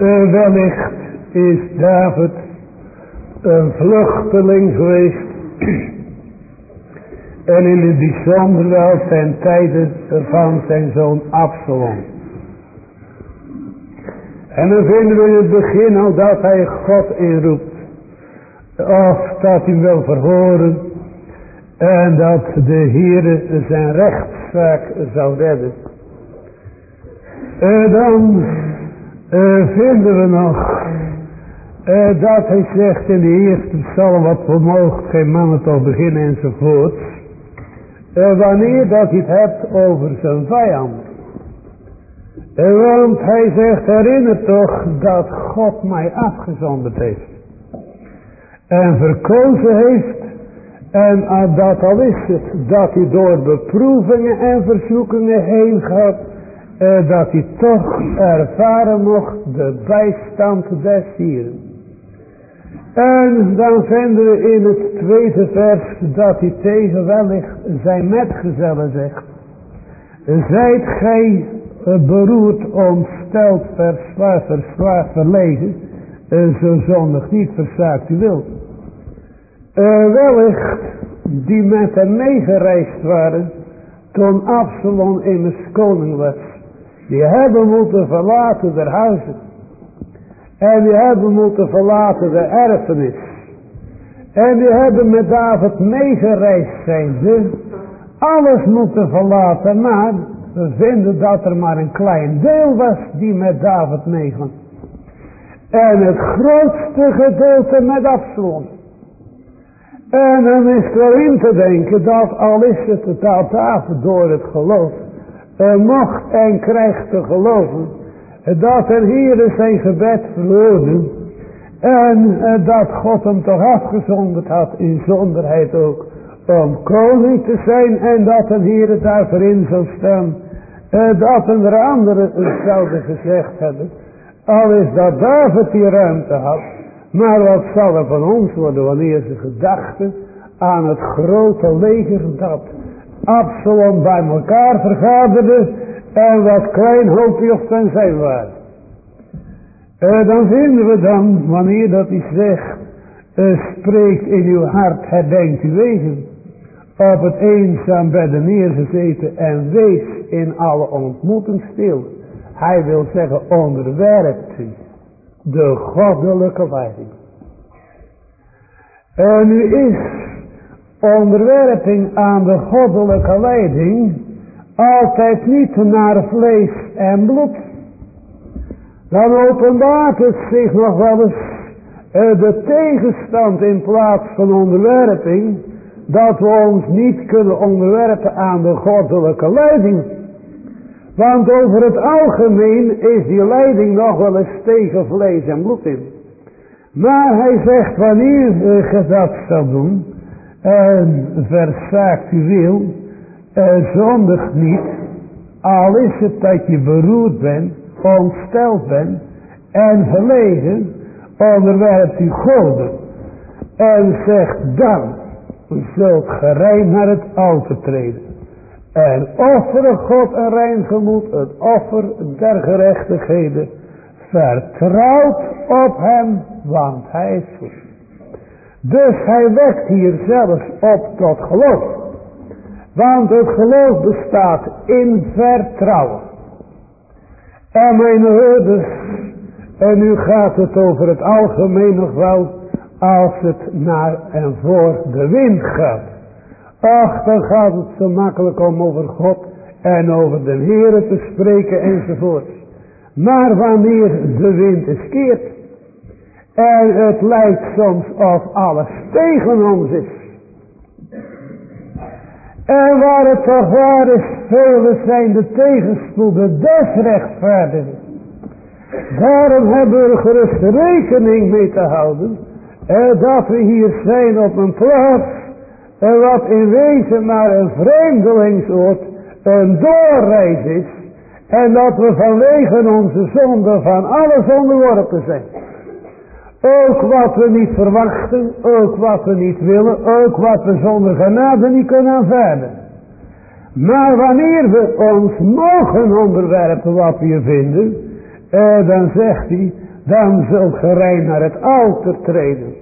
Uh, wellicht is David een vluchteling geweest. en in het bijzonder wel ten tijde van zijn zoon Absalom. En dan vinden we in het begin al dat hij God inroept. Of dat hij wil verhoren. En dat de Heere zijn rechtszaak zou redden. En dan uh, vinden we nog uh, dat hij zegt in de eerste psalm wat vermoogt geen mannen toch beginnen enzovoort. Uh, wanneer dat hij het hebt over zijn vijand. want hij zegt herinner toch dat God mij afgezonderd heeft. En verkozen heeft. En dat al is het dat hij door beproevingen en verzoekingen heen gaat uh, dat hij toch ervaren mocht de bijstand des Hieren. En dan vinden we in het tweede vers dat hij tegen wellicht zijn metgezellen zegt. Zijt gij beroerd, ontsteld, verzwaard, verzwaard, verlegen, zo zondig niet verzaakt u wilt. Wellicht die met hem meegereisd waren toen Absalom in koning was. Die hebben moeten verlaten de huizen. En die hebben moeten verlaten de erfenis. En die hebben met David meegereisd zijn. Alles moeten verlaten, maar we vinden dat er maar een klein deel was die met David meeging. En het grootste gedeelte met Absalom. En dan is er in te denken dat al is het dat David door het geloof er mocht en krijgt te geloven dat er hier zijn gebed verloren en eh, dat God hem toch afgezonderd had in zonderheid ook om koning te zijn en dat een Heer daarvoor in zou staan uh, dat een er anderen zouden gezegd hebben. Al is dat David die ruimte had maar wat zal er van ons worden wanneer ze gedachten aan het grote leger dat Absalom bij elkaar vergaderde en wat klein hoopje of ten zijn waren. Uh, dan vinden we dan, wanneer dat hij zegt, uh, spreekt in uw hart, herdenkt uw wegen, op het eenzaam bedden neergezeten en wees in alle ontmoeting stil. Hij wil zeggen, onderwerpt u de goddelijke leiding. En nu is onderwerping aan de goddelijke leiding altijd niet naar vlees en bloed. Dan openbaart het zich nog wel eens uh, de tegenstand in plaats van onderwerping, dat we ons niet kunnen onderwerpen aan de goddelijke leiding. Want over het algemeen is die leiding nog wel eens tegen vlees en bloed in. Maar hij zegt wanneer je dat zal doen, en verzaakt uw wil, en zondig niet, al is het dat je beroerd bent, ontsteld bent en verlegen, onderwerpt u goden en zegt dan, zult gerein naar het altaar treden. En offeren God een rein gemoed, het offer der gerechtigheden, vertrouwt op hem, want hij is. Dus hij wekt hier zelfs op tot geloof. Want het geloof bestaat in vertrouwen. En mijn hoorders, en nu gaat het over het algemeen nog wel, als het naar en voor de wind gaat. Ach, dan gaat het zo makkelijk om over God en over de Heer te spreken enzovoort. Maar wanneer de wind is keert, en het lijkt soms of alles tegen ons is. En waar het toch waar is, zijn de tegenspoeden des rechtvaardigen. Daarom hebben we gerust rekening mee te houden. Dat we hier zijn op een plaats. En wat in wezen maar een vreemdelingsoord. Een doorreis is. En dat we vanwege onze zonde van alles onderworpen zijn. Ook wat we niet verwachten, ook wat we niet willen, ook wat we zonder genade niet kunnen aanvaarden. Maar wanneer we ons mogen onderwerpen wat we hier vinden, eh, dan zegt hij, Dan zult gerein naar het altaar treden.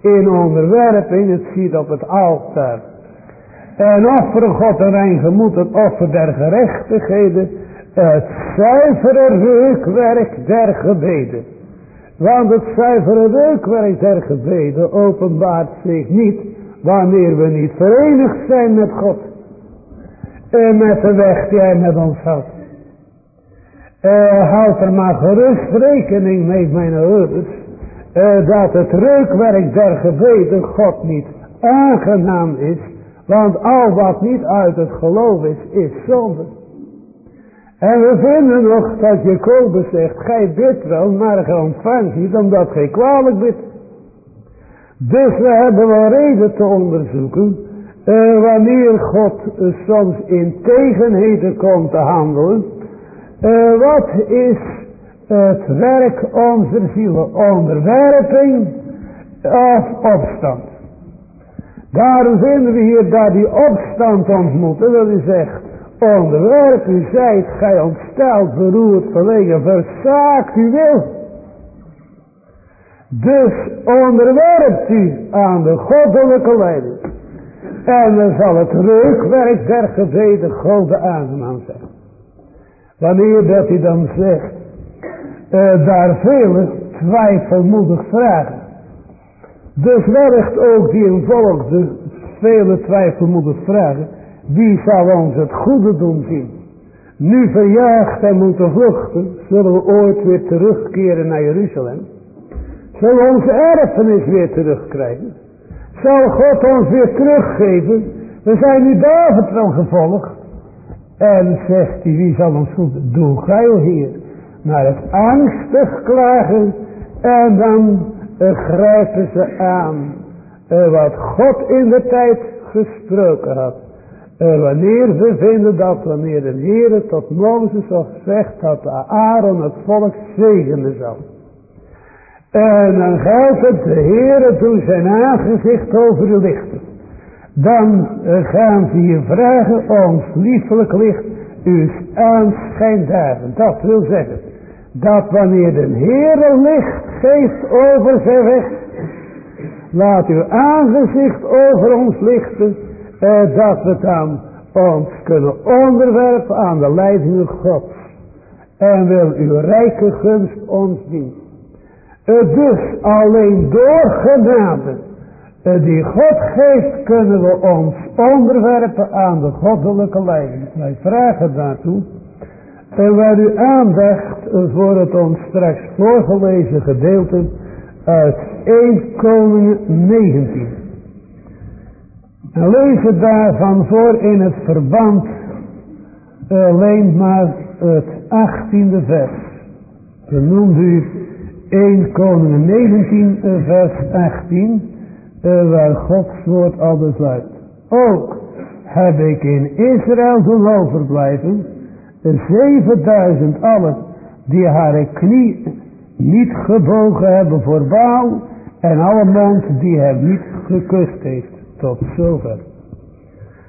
In onderwerping, het ziet op het altaar. En offeren God een rein gemoed, het offer der gerechtigheden. Het zuivere reukwerk der gebeden. Want het zuivere reukwerk der gebeden openbaart zich niet wanneer we niet verenigd zijn met God. En met de weg die hij met ons had. Uh, houd er maar gerust rekening mee, mijn ouders. Uh, dat het reukwerk der gebeden God niet aangenaam is. Want al wat niet uit het geloof is, is zonde. En we vinden nog dat Jacobus zegt, gij bidt wel, maar gij ontvangt niet, omdat gij kwalijk bidt. Dus we hebben wel reden te onderzoeken, uh, wanneer God soms in tegenheden komt te handelen, uh, wat is het werk onze zielen? Onderwerping of opstand? Daarom vinden we hier dat die opstand ontmoeten, dat is zegt, onderwerp u zijt, gij ontsteld, beroerd, verlegen, verzaakt u wil. Dus onderwerpt u aan de goddelijke leiding. En dan zal het reukwerk der gebeden God aangenaam zijn. Wanneer dat hij dan zegt, uh, daar vele twijfelmoedig vragen. Dus wellicht ook die in volgde vele twijfelmoedig vragen. Wie zal ons het goede doen zien? Nu verjaagd en moeten vluchten, zullen we ooit weer terugkeren naar Jeruzalem. Zullen we onze erfenis weer terugkrijgen? Zal God ons weer teruggeven? We zijn nu David wel gevolgd. En zegt hij, wie zal ons goed doen? Gij, Heer, naar het angstig klagen. En dan grijpen ze aan uh, wat God in de tijd gesproken had. Uh, wanneer we vinden dat wanneer de Heer tot Mozes of zegt dat Aaron het volk zegenen zal. En dan geldt het, de Heer doet zijn aangezicht over de lichten. Dan gaan ze je vragen ons liefelijk licht uw aanschijn dagen. Dat wil zeggen, dat wanneer de Heer licht geeft over zijn weg, laat uw aangezicht over ons lichten, eh, dat we dan ons kunnen onderwerpen aan de leidingen Gods. En wil uw rijke gunst ons dienen. Dus alleen door genade uh, die God geeft kunnen we ons onderwerpen aan de goddelijke leiding. Wij vragen daartoe. En waar u aandacht voor het ons straks voorgelezen gedeelte uit 1 Koningen 19. En het daarvan voor in het verband alleen maar het 18e vers. Genoemd u 1 Koningen 19 vers 18 waar Gods woord al besluit. Ook heb ik in Israël doen overblijven 7000 allen die haar knie niet gebogen hebben voor Baal en alle mond die hem niet gekust heeft tot zover.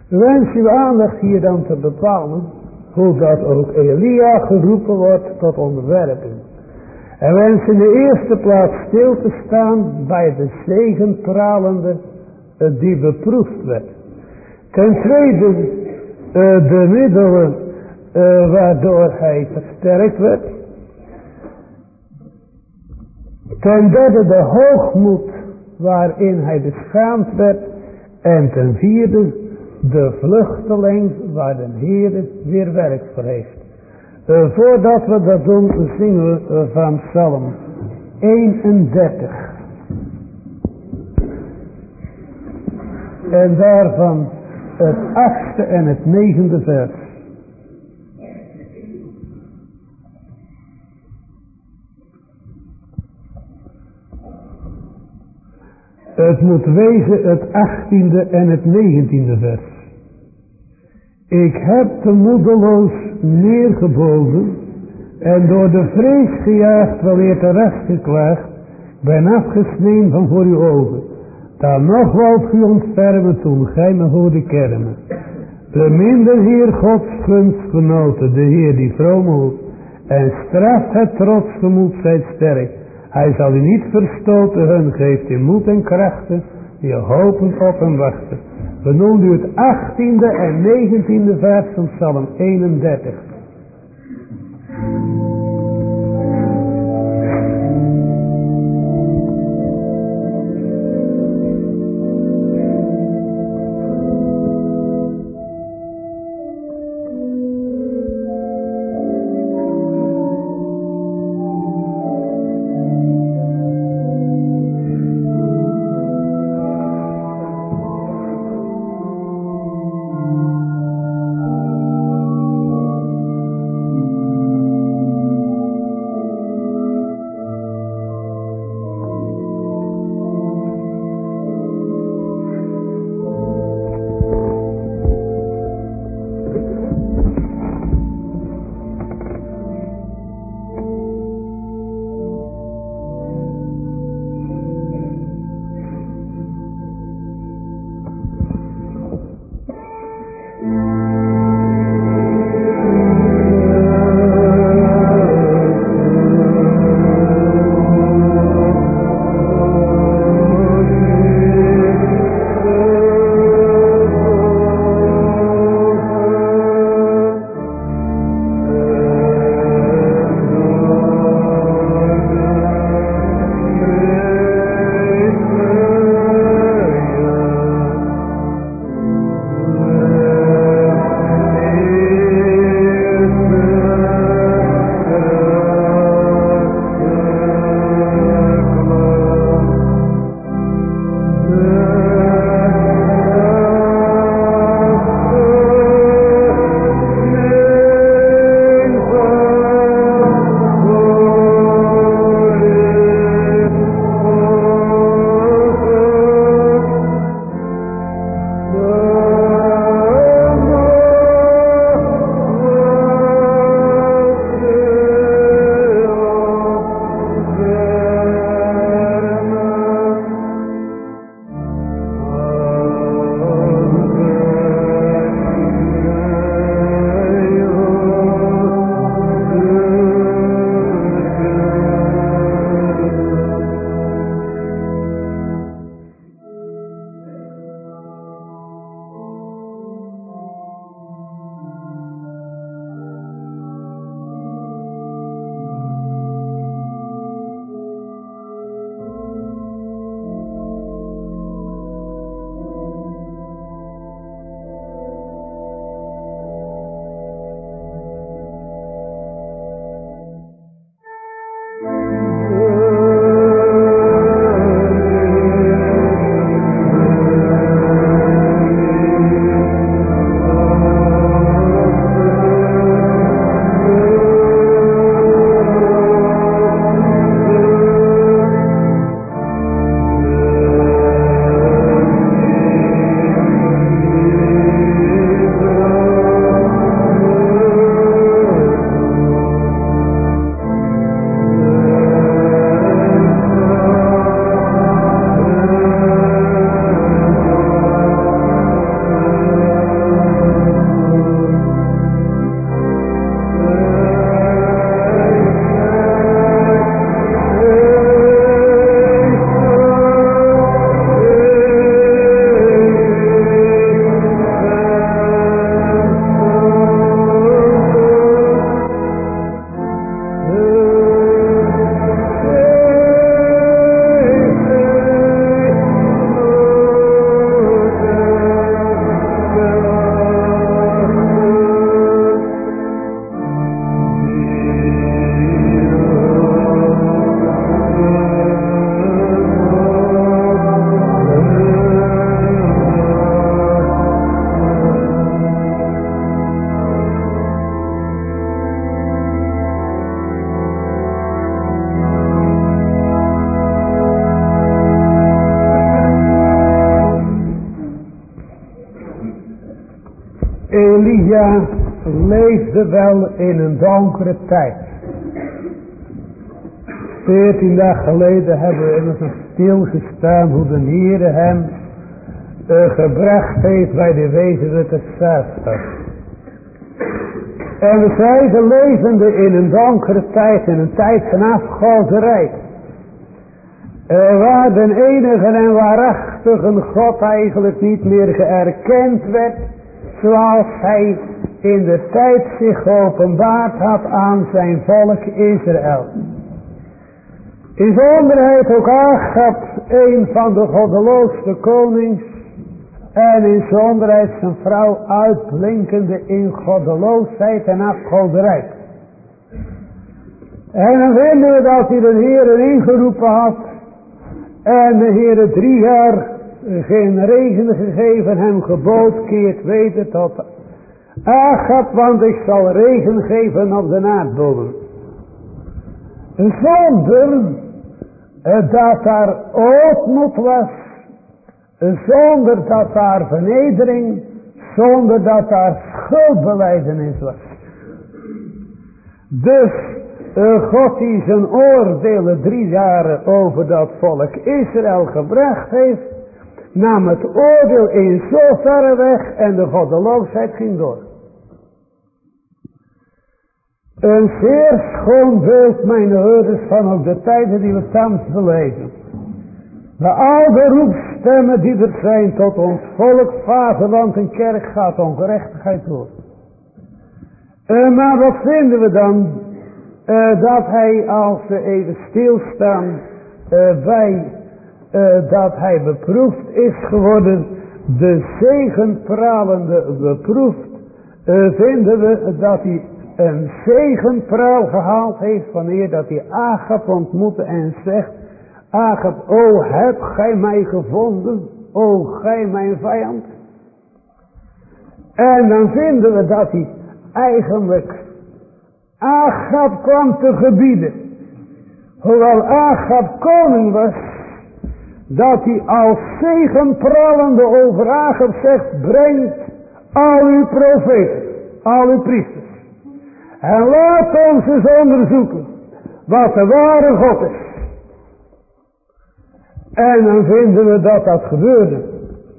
Wens uw aandacht hier dan te bepalen hoe dat ook Elia geroepen wordt tot onderwerping. En wens in de eerste plaats stil te staan bij de zegenpralende uh, die beproefd werd. Ten tweede uh, de middelen uh, waardoor hij versterkt werd. Ten derde de hoogmoed waarin hij beschaamd werd. En ten vierde de vluchteling waar de Heer weer werk voor heeft. Uh, voordat we dat doen, zingen we van Psalm 31. En daarvan het achtste en het negende vers. Het moet wezen het achttiende en het negentiende vers. Ik heb te moedeloos neergebogen en door de vrees gejaagd, weleer terecht geklaagd, ben afgesneden van voor uw ogen. Dan nog wou u ontfermen toen gij me hoorde kermen. De minder Heer Gods gunstgenoten, de Heer die vroom en straft het trots gemoed zijt sterk. Hij zal u niet verstoten, hun geeft u moed en krachten, die hopen op hem wachten. Benoemd u het 18e en 19e vers van Psalm 31. Wel in een donkere tijd. Veertien dagen geleden hebben we immers nog stilgestaan hoe de Heere hem uh, gebracht heeft bij de wezenlijke Sarstad. En we zeiden levende in een donkere tijd, in een tijd van afgoderij. waar de enige en waarachtige God eigenlijk niet meer geërkend werd. Zoals hij in de tijd zich geopenbaard had aan zijn volk Israël. In zonderheid ook Agab, een van de goddeloosste konings. En in zonderheid zijn vrouw uitblinkende in goddeloosheid en afgoderij. En dan vinden we dat hij de Heer ingeroepen had. En de Heer drie jaar geen regen gegeven, hem gebood, keert weten tot Agab, want ik zal regen geven op de aardbodem. Zonder dat daar ootmoed was, zonder dat daar vernedering, zonder dat daar schuldbeleidenis was. Dus uh, God die zijn oordelen drie jaren over dat volk Israël gebracht heeft, nam het oordeel in zo verre weg en de goddeloosheid ging door. Een zeer schoon beeld, mijn hoorders, van ook de tijden die we thans beleven. De oude roepstemmen die er zijn tot ons volk, vaderland en kerk gaat ongerechtigheid door. Uh, maar wat vinden we dan? Uh, dat hij als we even stilstaan uh, bij dat hij beproefd is geworden, de zegenpralende beproefd, vinden we dat hij een zegenpraal gehaald heeft wanneer dat hij Agap ontmoette en zegt, Agap, o heb gij mij gevonden, o gij mijn vijand. En dan vinden we dat hij eigenlijk Agap kwam te gebieden. Hoewel Agap koning was, dat hij als zegenpralende over Agap zegt, brengt al uw profeten, al uw priesters. En laat ons eens onderzoeken wat de ware God is. En dan vinden we dat dat gebeurde.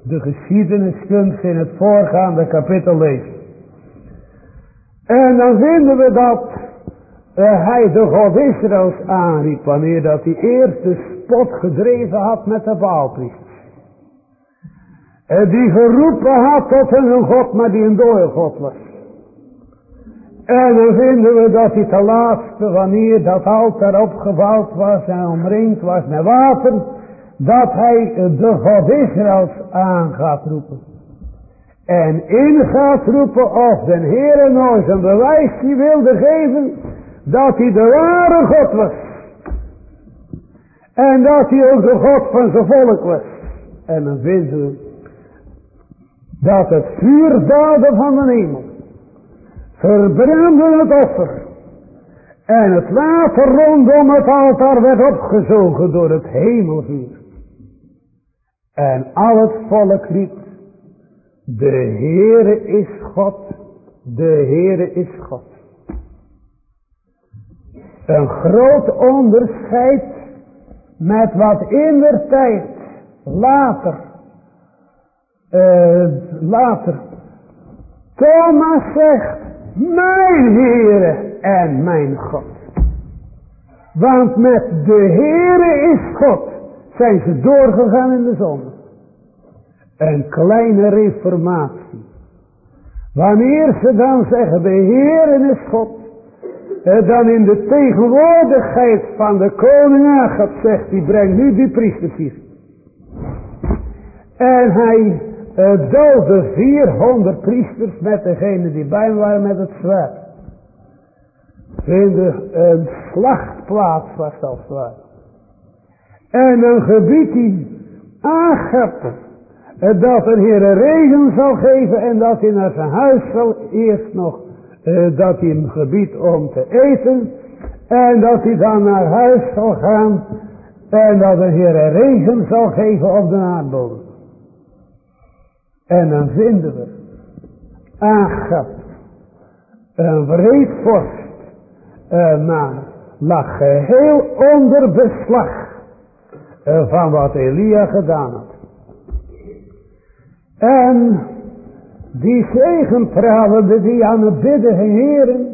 De geschiedenis kunt in het voorgaande kapitel lezen. En dan vinden we dat hij de God Israëls aanriep wanneer dat hij eerst de spot gedreven had met de Baalpriesters. Die geroepen had tot een God, maar die een dode God was. En dan vinden we dat hij te laatste, wanneer dat altaar opgebouwd was en omringd was met water, dat hij de God Israëls aan gaat roepen. En in gaat roepen of de Heere nooit een bewijs die wilde geven dat hij de ware God was. En dat hij ook de God van zijn volk was. En dan vinden we dat het vuurdaden van de hemel verbrandde het offer. En het water rondom het altaar werd opgezogen door het hemelvuur. En al het volk riep, de Heere is God, de Heere is God. Een groot onderscheid met wat in der tijd later, uh, later, Thomas zegt, mijn Heere en mijn God. Want met de Heere is God zijn ze doorgegaan in de zon. Een kleine reformatie. Wanneer ze dan zeggen de Heere is God. Eh, dan in de tegenwoordigheid van de koning Agab zegt hij breng nu die priesters hier. En hij uh, doodde 400 priesters met degene die bij hem waren met het zwaard. Vinden een slachtplaats was dat zwaard. En een gebied die aangeppen. Dat een Heer regen zal geven en dat hij naar zijn huis zal eerst nog. Uh, dat hij een gebied om te eten. En dat hij dan naar huis zal gaan. En dat de Heer regen zal geven op de aardbodem. En dan vinden we Agap, een wreedvorst, uh, maar lag geheel onder beslag uh, van wat Elia gedaan had. En die zegenpralende die aan het bidden heren,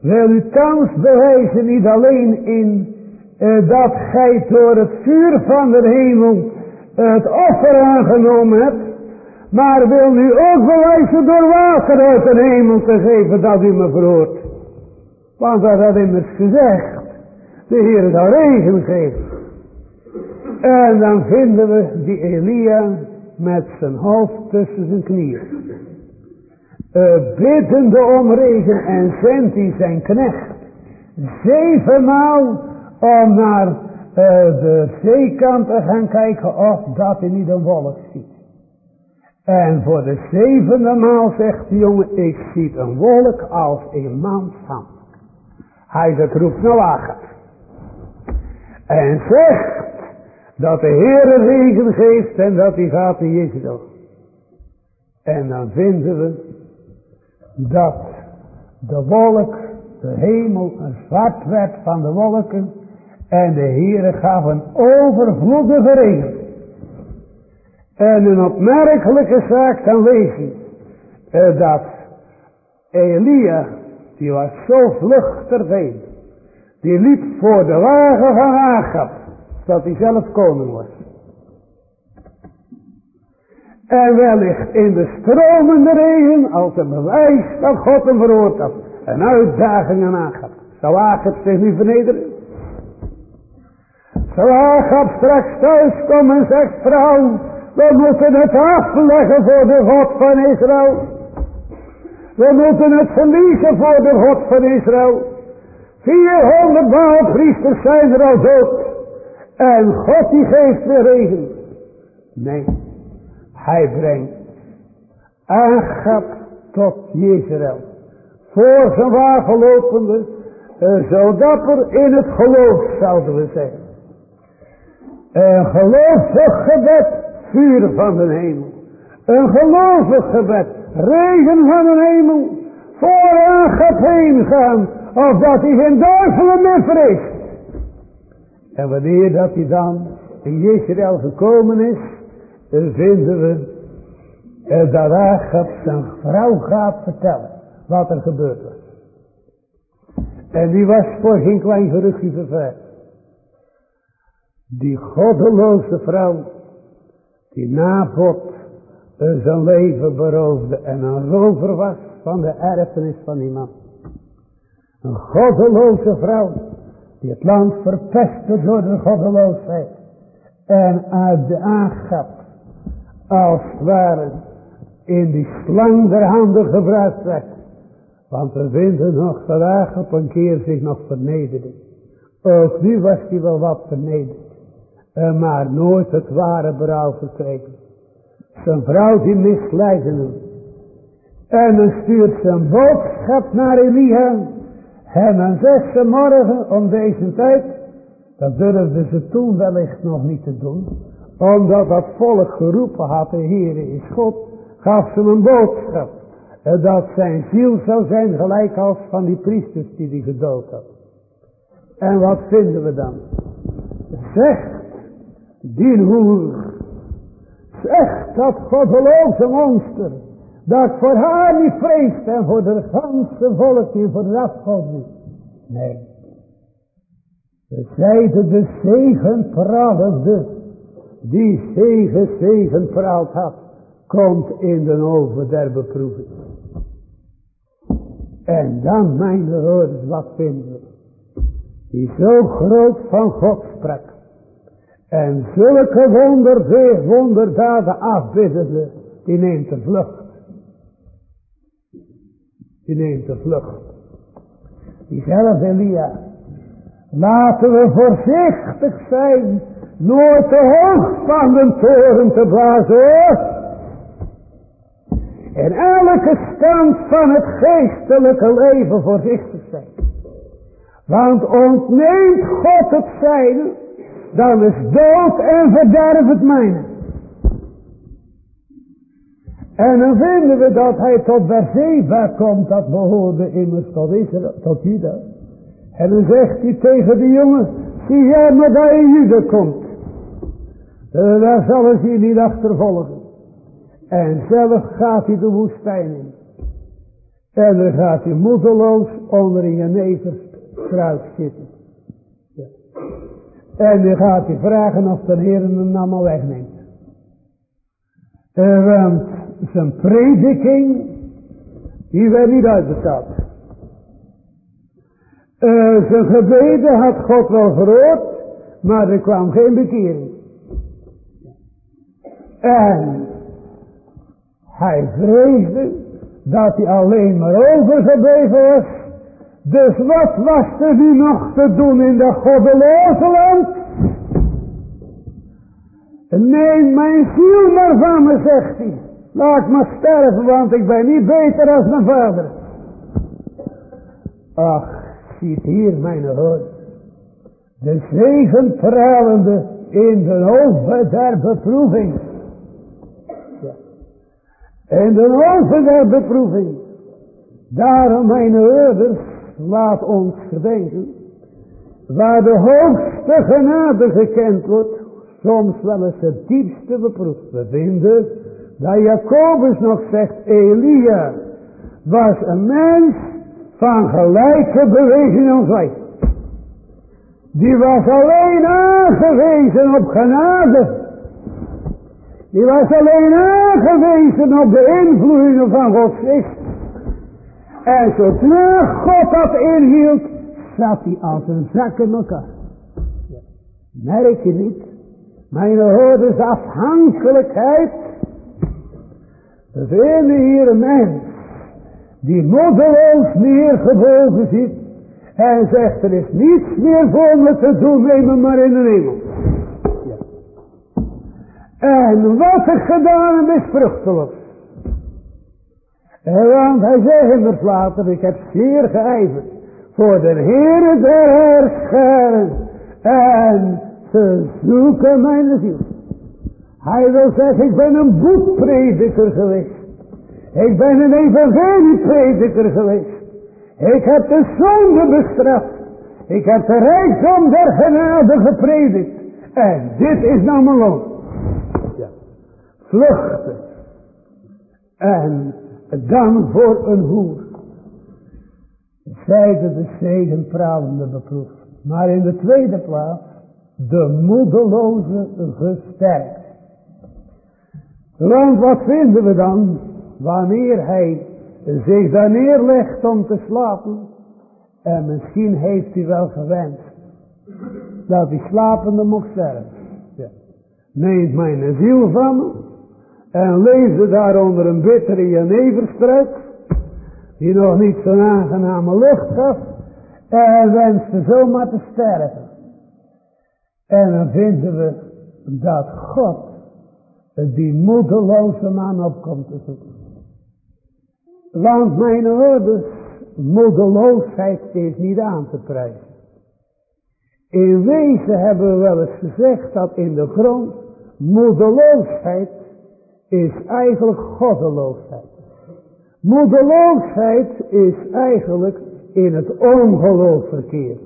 wil u thans bewijzen niet alleen in eh, dat gij door het vuur van de hemel het offer aangenomen hebt. Maar wil nu ook bewijzen door water uit de hemel te geven dat u me verhoort. Want dat had immers gezegd. De Heer zal regen geven. En dan vinden we die Elia met zijn hoofd tussen zijn knieën. Uh, biddende om regen en zendt hij zijn knecht zevenmaal om naar uh, de zeekant te gaan kijken of dat hij niet een wolk ziet. En voor de zevende maal zegt de jongen, ik zie een wolk als een mans hand. Hij zegt, roept naar wagen. En zegt dat de Heer regen geeft en dat hij gaat in Jezus En dan vinden we dat de wolk, de hemel, een zwart werd van de wolken. En de Heere gaf een overvloedige regen. En een opmerkelijke zaak dan lezen. Uh, dat Elia, die was zo vluchtig heen. Die liep voor de wagen van Agab. Dat hij zelf koning was. En wellicht in de stromende regen als een bewijs dat God hem verhoord had. Een uitdaging aan Agab. Zou Agab zich nu vernederen? Zou Agab straks thuis komen en zegt, vrouw, we moeten het afleggen voor de God van Israël. We moeten het verliezen voor de God van Israël. 400 baalpriesters zijn er al dood. En God die geeft weer regen. Nee, hij brengt Agap tot Jezreel. Voor zijn wagen lopende, eh, zo dapper in het geloof zouden we zeggen. Een gelovig gebed, vuur van de hemel. Een gelovig gebed, regen van de hemel. Voor Agap heen gaan, of dat hij geen duivelen meer vreest. En wanneer dat hij dan in Jezreel gekomen is, vinden we dat Agap zijn vrouw gaat vertellen wat er gebeurd was. En die was voor geen klein geruchtje ververd. Die goddeloze vrouw, die Nabot zijn leven beroofde en een rover was van de erfenis van die man. Een goddeloze vrouw, die het land verpestte door de goddeloosheid. En uit de aangap, als het ware, in die slang der handen gebruikt werd. Want we vinden nog vandaag op een keer zich nog vernederde. Ook nu was hij wel wat vernederd. Maar nooit het ware berouw verkregen. Zijn vrouw die misleidde hem. En dan stuurt zijn boodschap naar Elia. En dan zegt ze morgen om deze tijd. Dat durfden ze toen wellicht nog niet te doen. Omdat dat volk geroepen had, de Heere is God. Gaf ze een boodschap. Dat zijn ziel zou zijn gelijk als van die priesters die hij gedood had. En wat vinden we dan? Zegt die hoer. Zegt dat goddeloze monster. Dat voor haar niet vreest en voor de ganse volk niet voor de afgod. Nee. We zeiden de zegenpralende. Die zegen zegenpraald had. Komt in de oven der beproeving. En dan, mijn hoorders, wat vinden we? Die zo groot van God sprak. En zulke wonder, wonderdaden afbiddende, die neemt de vlucht. Die neemt de vlucht. Diezelfde Elia. Laten we voorzichtig zijn. Nooit te hoog van de toren te blazen. In elke stand van het geestelijke leven voorzichtig zijn. Want ontneemt God het zijn, dan is dood en verderf het mijne. En dan vinden we dat hij tot Berzeba komt, dat behoorde immers tot Israël, tot Juda. En dan zegt hij tegen de jongen, zie jij maar dat je Juda komt. Daar zullen ze je niet achtervolgen. En zelf gaat hij de woestijn in. En dan gaat hij moedeloos onder je neverstruik zitten. Ja. En nu gaat hij vragen of de Heer hem allemaal wegneemt. Uh, want zijn prediking, die werd niet uitbetaald. Uh, zijn gebeden had God wel verhoord, maar er kwam geen bekering. En hij vreesde dat hij alleen maar overgebleven was. Dus wat was er nu nog te doen in dat goddeloze land? Neem mijn ziel maar van me, zegt hij. Laat me sterven, want ik ben niet beter als mijn vader. Ach, ziet hier mijn hoor. De zegen tralende in de oven der beproeving. In de oven der beproeving. Daarom, mijn hoorders, laat ons gedenken. Waar de hoogste genade gekend wordt, soms wel eens het diepste beproefd. We dat Jacobus nog zegt, Elia was een mens van gelijke beweging als wij. Die was alleen aangewezen op genade. Die was alleen aangewezen op de invloeden van Gods geest. En zodra God dat inhield, zat hij als een zak in elkaar. Merk je niet? Mijn hoorders afhankelijkheid. We vinden hier een mens die moddeloos neergebogen zit en zegt er is niets meer voor me te doen, neem me maar in de hemel. En wat ik gedaan is vruchteloos. Want hij zegt immers later, ik heb zeer geijverd voor de Heere der Herscharen en te zoeken mijn ziel. Hij wil zeggen, ik ben een boekprediker geweest. Ik ben een evangelieprediker geweest. Ik heb de zonde bestraft. Ik heb de rijkdom der genade gepredikt. En dit is nou mijn loon. Vluchten. En dan voor een hoer. Zijde de zegenpralende beproefd. Maar in de tweede plaats de moedeloze gesterkt. Want wat vinden we dan wanneer hij zich daar neerlegt om te slapen? En misschien heeft hij wel gewenst dat hij slapende mocht sterven. Ja. Neemt mijn ziel van me en leefde daar onder een bittere jeneverstruik die nog niet zo'n aangename lucht gaf en wenste zomaar te sterven. En dan vinden we dat God die moedeloze man opkomt te zoeken. Want mijn ouders, moedeloosheid is niet aan te prijzen. In wezen hebben we wel eens gezegd dat in de grond moedeloosheid is eigenlijk goddeloosheid. Moedeloosheid is eigenlijk in het ongeloof verkeerd.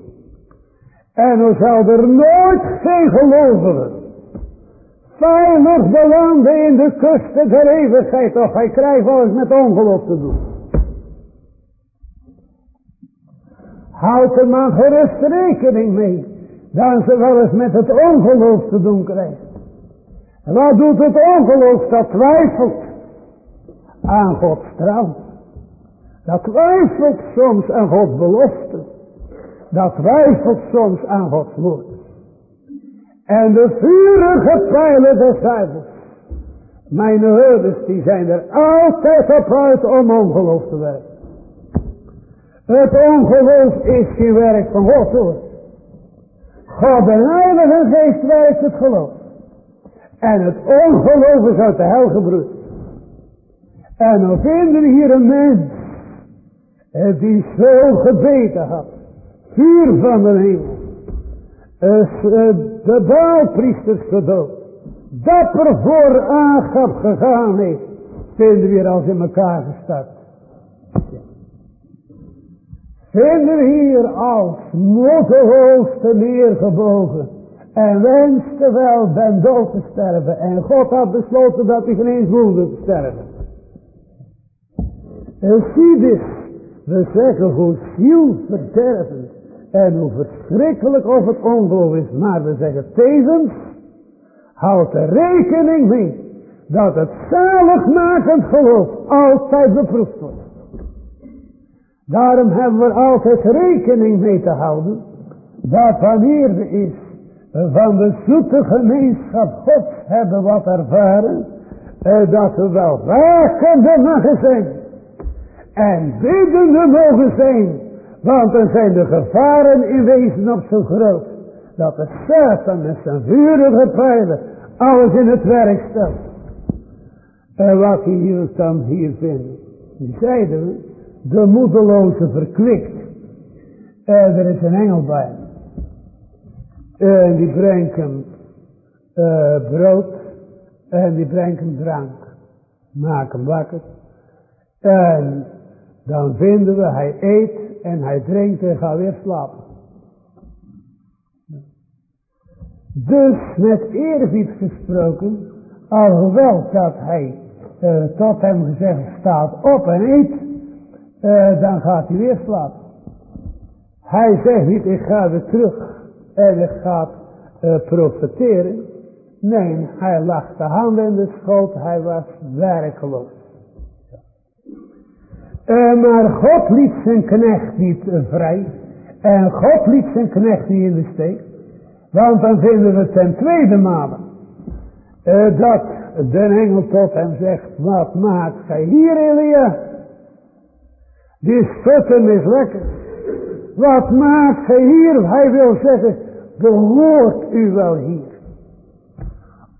En er zal er nooit geen gelovigen veilig belanden in de kusten der eeuwigheid. Of hij krijgt eens met ongeloof te doen. Houd er maar gerust rekening mee. Dat ze wel eens met het ongeloof te doen krijgt. En wat doet het ongeloof? Dat twijfelt aan Gods trouw. Dat twijfelt soms aan Gods belofte. Dat twijfelt soms aan Gods woord. En de vurige pijlen des duivels. Mijn herders die zijn er altijd op uit om ongeloof te werken. Het ongeloof is geen werk van God hoor. God de Heilige Geest werkt het geloof. En het ongeloof is uit de hel gebroed. En dan vinden hier een mens. Eh, die zo gebeten had. Vuur van de hemel. Eh, de baalpriesters gedood. Dapper voor aangaf gegaan heeft. Vinden we hier als in elkaar gestart. Vinden we hier als te neergebogen. En wenste wel ben dood te sterven. En God had besloten dat hij geen eens wilde sterven. En zie dus, we zeggen hoe zielverdervend En hoe verschrikkelijk of het ongeloof is. Maar we zeggen tevens, houd er rekening mee dat het zaligmakend geloof altijd beproefd wordt. Daarom hebben we altijd rekening mee te houden dat wanneer we is van de zoete gemeenschap Gods hebben wat ervaren, eh, dat we wel wakende mogen zijn en biddende mogen zijn, want dan zijn de gevaren in wezen op zo groot, dat de Satan met zijn vurige pijlen alles in het werk stelt. En wat hier dan hier vinden, die zeiden we, de moedeloze verkwikt. En er is een engel bij En die brengt hem uh, brood. En die brengt hem drank. Maak hem wakker. En dan vinden we, hij eet en hij drinkt en gaat weer slapen. Dus met eerbied gesproken, alhoewel dat hij tot hem gezegd staat op en eet, dan gaat hij weer slapen. Hij zegt niet, ik ga weer terug en ik ga uh, profiteren. Nee, hij lag de handen in de schoot, hij was werkeloos. Uh, maar God liet zijn knecht niet vrij. En God liet zijn knecht niet in de steek. Want dan vinden we ten tweede malen. dat de engel tot hem zegt, wat maakt gij hier Elia? Die schutten is lekker. Wat maakt gij hier? Hij wil zeggen, behoort u wel hier?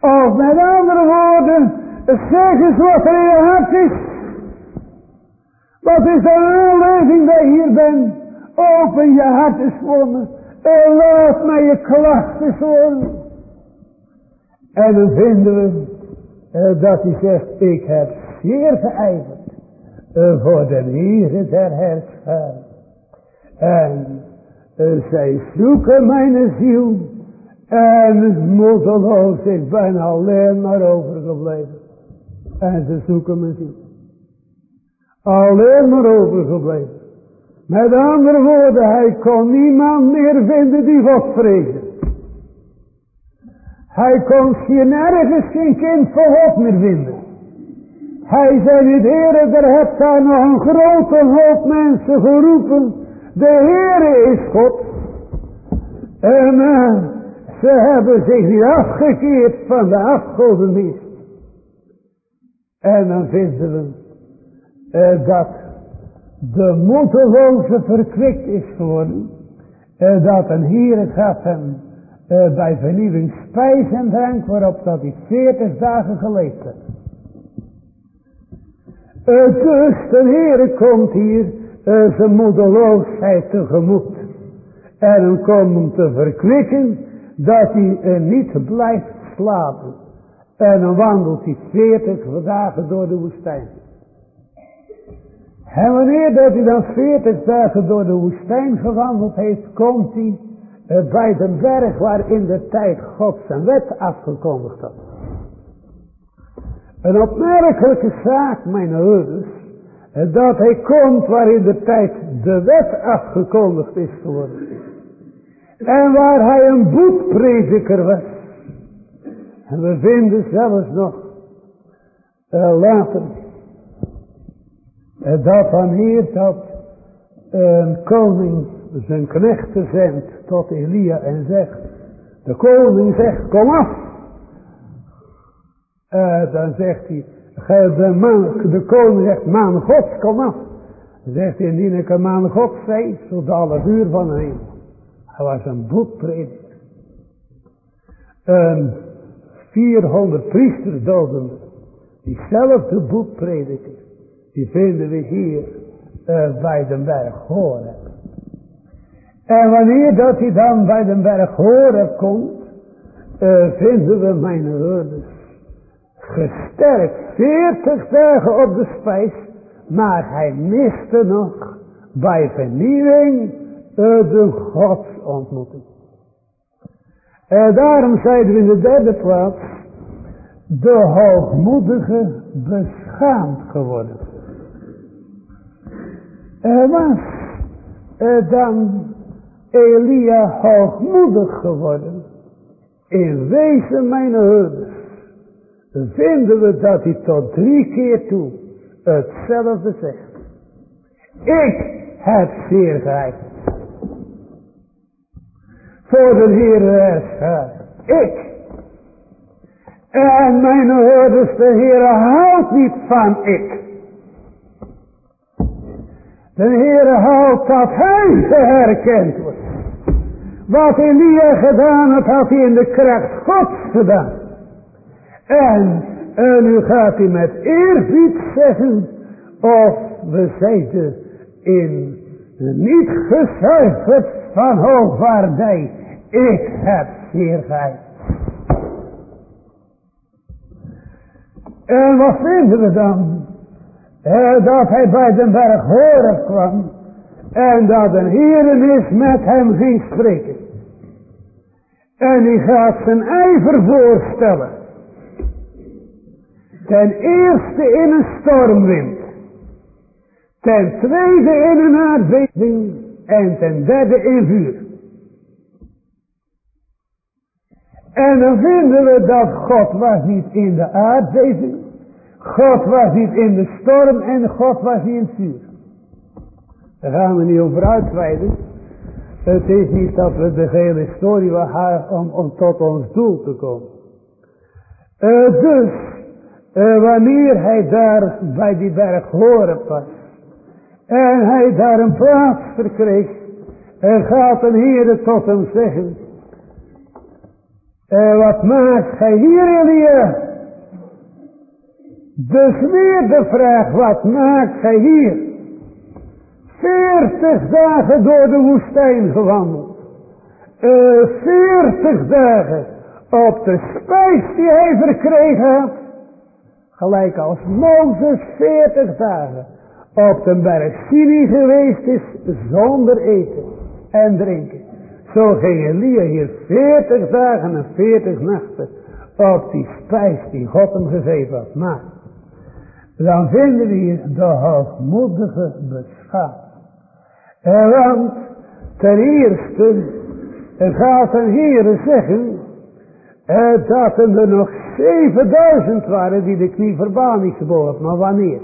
Of met andere woorden, zeg eens wat er in je hart is. Wat is de aanleiding dat je hier bent? Open je hart eens voor me. En laat mij je klachten horen. En dan vinden we uh, dat hij zegt, ik heb zeer geijverd uh, voor de Heere der Heerscharen. En zij zoeken mijn ziel en moedeloos, ik ben alleen maar overgebleven. En ze zoeken mijn ziel. Alleen maar overgebleven. Met andere woorden, hij kon niemand meer vinden die God vreesde. Hij kon hier nergens geen kind van meer vinden. Hij zei niet, heren, er hebt daar nog een grote hoop mensen geroepen. De Heere is God. En uh, ze hebben zich niet afgekeerd van de afgodendienst. En dan vinden we uh, dat de moedeloze verkwikt is geworden. Uh, dat een Heere gaf hem bij vernieuwing spijs en drank waarop dat hij veertig dagen geleefd heeft. Dus de Heer komt hier uh, zijn moedeloosheid tegemoet. En hem komt te verkwikken dat hij niet blijft slapen. En dan wandelt hij veertig dagen door de woestijn. En wanneer dat hij dan veertig dagen door de woestijn gewandeld heeft, komt hij bij de berg waar in de tijd God zijn wet afgekondigd had. Een opmerkelijke zaak, mijn ouders, dat hij komt waar in de tijd de wet afgekondigd is geworden. En waar hij een boekprediker was. En we vinden zelfs nog later dat wanneer dat een koning zijn knechten zendt tot Elia en zegt, de koning zegt, kom af. Dan zegt hij, de, koning zegt, man gods, kom af. Zegt indien ik een man gods zei, zo de alle vuur van hemel. Hij was een boekprediker. Een 400 priesters doden. Diezelfde boekprediker, die vinden we hier uh, bij de berg Horeb. En wanneer dat hij dan bij de berg Horeb komt, uh, vinden we mijn hoorders gesterkt veertig dagen op de spijs, maar hij miste nog bij vernieuwing uh, de godsontmoeting. En daarom zeiden we in de derde plaats, de hoogmoedige beschaamd geworden. Er was uh, dan Elia hoogmoedig geworden. In wezen mijn. Vinden we dat hij tot drie keer toe hetzelfde zegt. Ik heb zeer geheid. Voor de Heer Ik. En mijn hoorders, de Heer houdt niet van ik. De Heer houdt dat hij geherkend wordt. Wat Elia gedaan had, had hij in de kracht Gods gedaan. En, en nu gaat hij met eerbied zeggen, of we zeiden in niet gezuiverd van hoogwaardij. Ik heb gij. En wat vinden we dan? Eh, dat hij bij de berg horen kwam. En dat een Heeren met hem ging spreken. En die gaat zijn ijver voorstellen. Ten eerste in een stormwind. Ten tweede in een aardbeving. En ten derde in vuur. En dan vinden we dat God was niet in de aardbeving. God was niet in de storm en God was niet in het vuur. Daar gaan we niet over uitweiden. Het is niet dat we de hele historie hebben om, om tot ons doel te komen. Uh, dus, uh, wanneer hij daar bij die berg horen pas. En hij daar een plaats verkreeg. En gaat een Heer tot hem zeggen. En wat maakt gij hier Elia? Dus weer de vraag, wat maakt gij hier? Veertig dagen door de woestijn gewandeld. Uh, veertig dagen op de spijs die hij verkregen had. Gelijk als Mozes veertig dagen op de berg Sinai geweest is zonder eten en drinken. Zo ging Elia hier veertig dagen en veertig nachten op die spijs die God hem gegeven had. Maar dan vinden we hier de hoogmoedige beschaafd. Want ten eerste gaat een Heer zeggen dat er nog 7000 waren die de knie verbaal niet. Maar wanneer?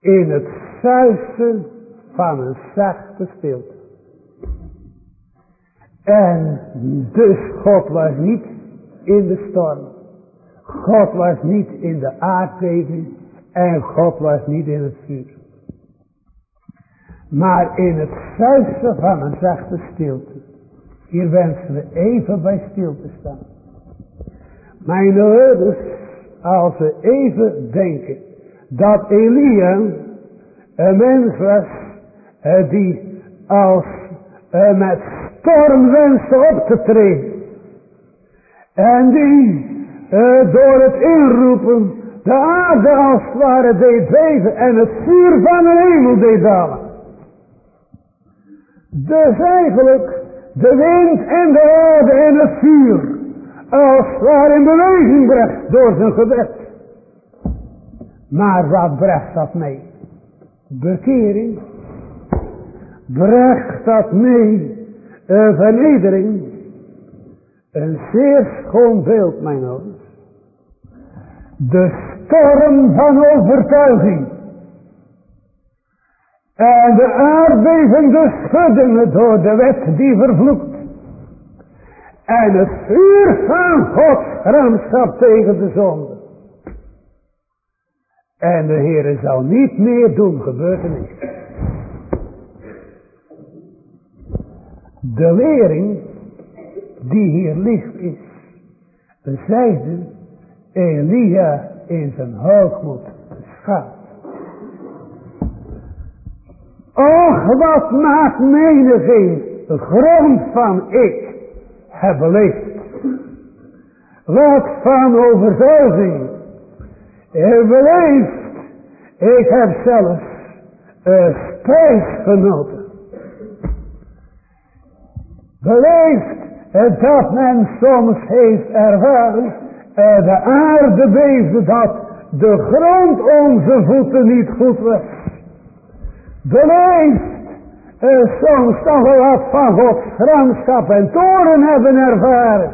In het zuisten van een zachte stilte. En dus God was niet in de storm. God was niet in de aardbeving. En God was niet in het vuur. Maar in het zuisten van een zachte stilte. Hier wensen we even bij stil te staan. Mijn ouders, als we even denken dat Elia een mens was eh, die als eh, met storm wenste op te treden. En die uh, door het inroepen de aarde als het ware deed beven en het vuur van de hemel deed dalen. Dus eigenlijk de wind en de aarde en het vuur als ware in beweging bracht door zijn gebed. Maar wat bracht dat mee? Bekering. Bracht dat mee een vernedering. Een zeer schoon beeld, mijn ouders. De storm van overtuiging. En de aardbeving, de schuddingen door de wet die vervloekt. En het vuur van Gods gramschap tegen de zonde. En de Heer zal niet meer doen, gebeurt er niet. De lering die hier ligt is, zeide Elia in zijn hoogmoed schat. Och, wat maakt de grond van ik heb beleefd. Wat van overtuiging heb beleefd. Ik heb zelfs een spijs genoten beleefd dat men soms heeft ervaren, de aarde beefde dat de grond onze voeten niet goed was. Beleefd uh, soms toch wel wat van Gods en toren hebben ervaren.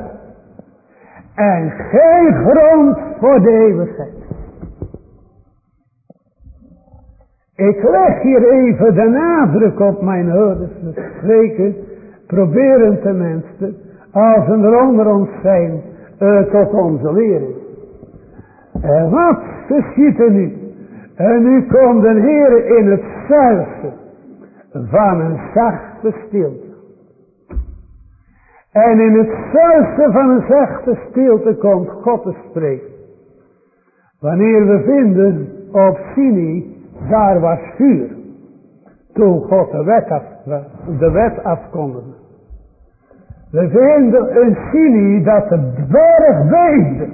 En geen grond voor de eeuwigheid. Ik leg hier even de nadruk op mijn houders. We spreken, proberen tenminste, als een er onder ons zijn, uh, tot onze lering. En wat geschiet er nu? En nu komt de Heer in het zuiver van een zachte stilte. En in het zuiver van een zachte stilte komt God te spreken. Wanneer we vinden op Sinai, daar was vuur. Toen God de wet, af, de wet afkondigde. We vinden in Sinai dat de berg beefde.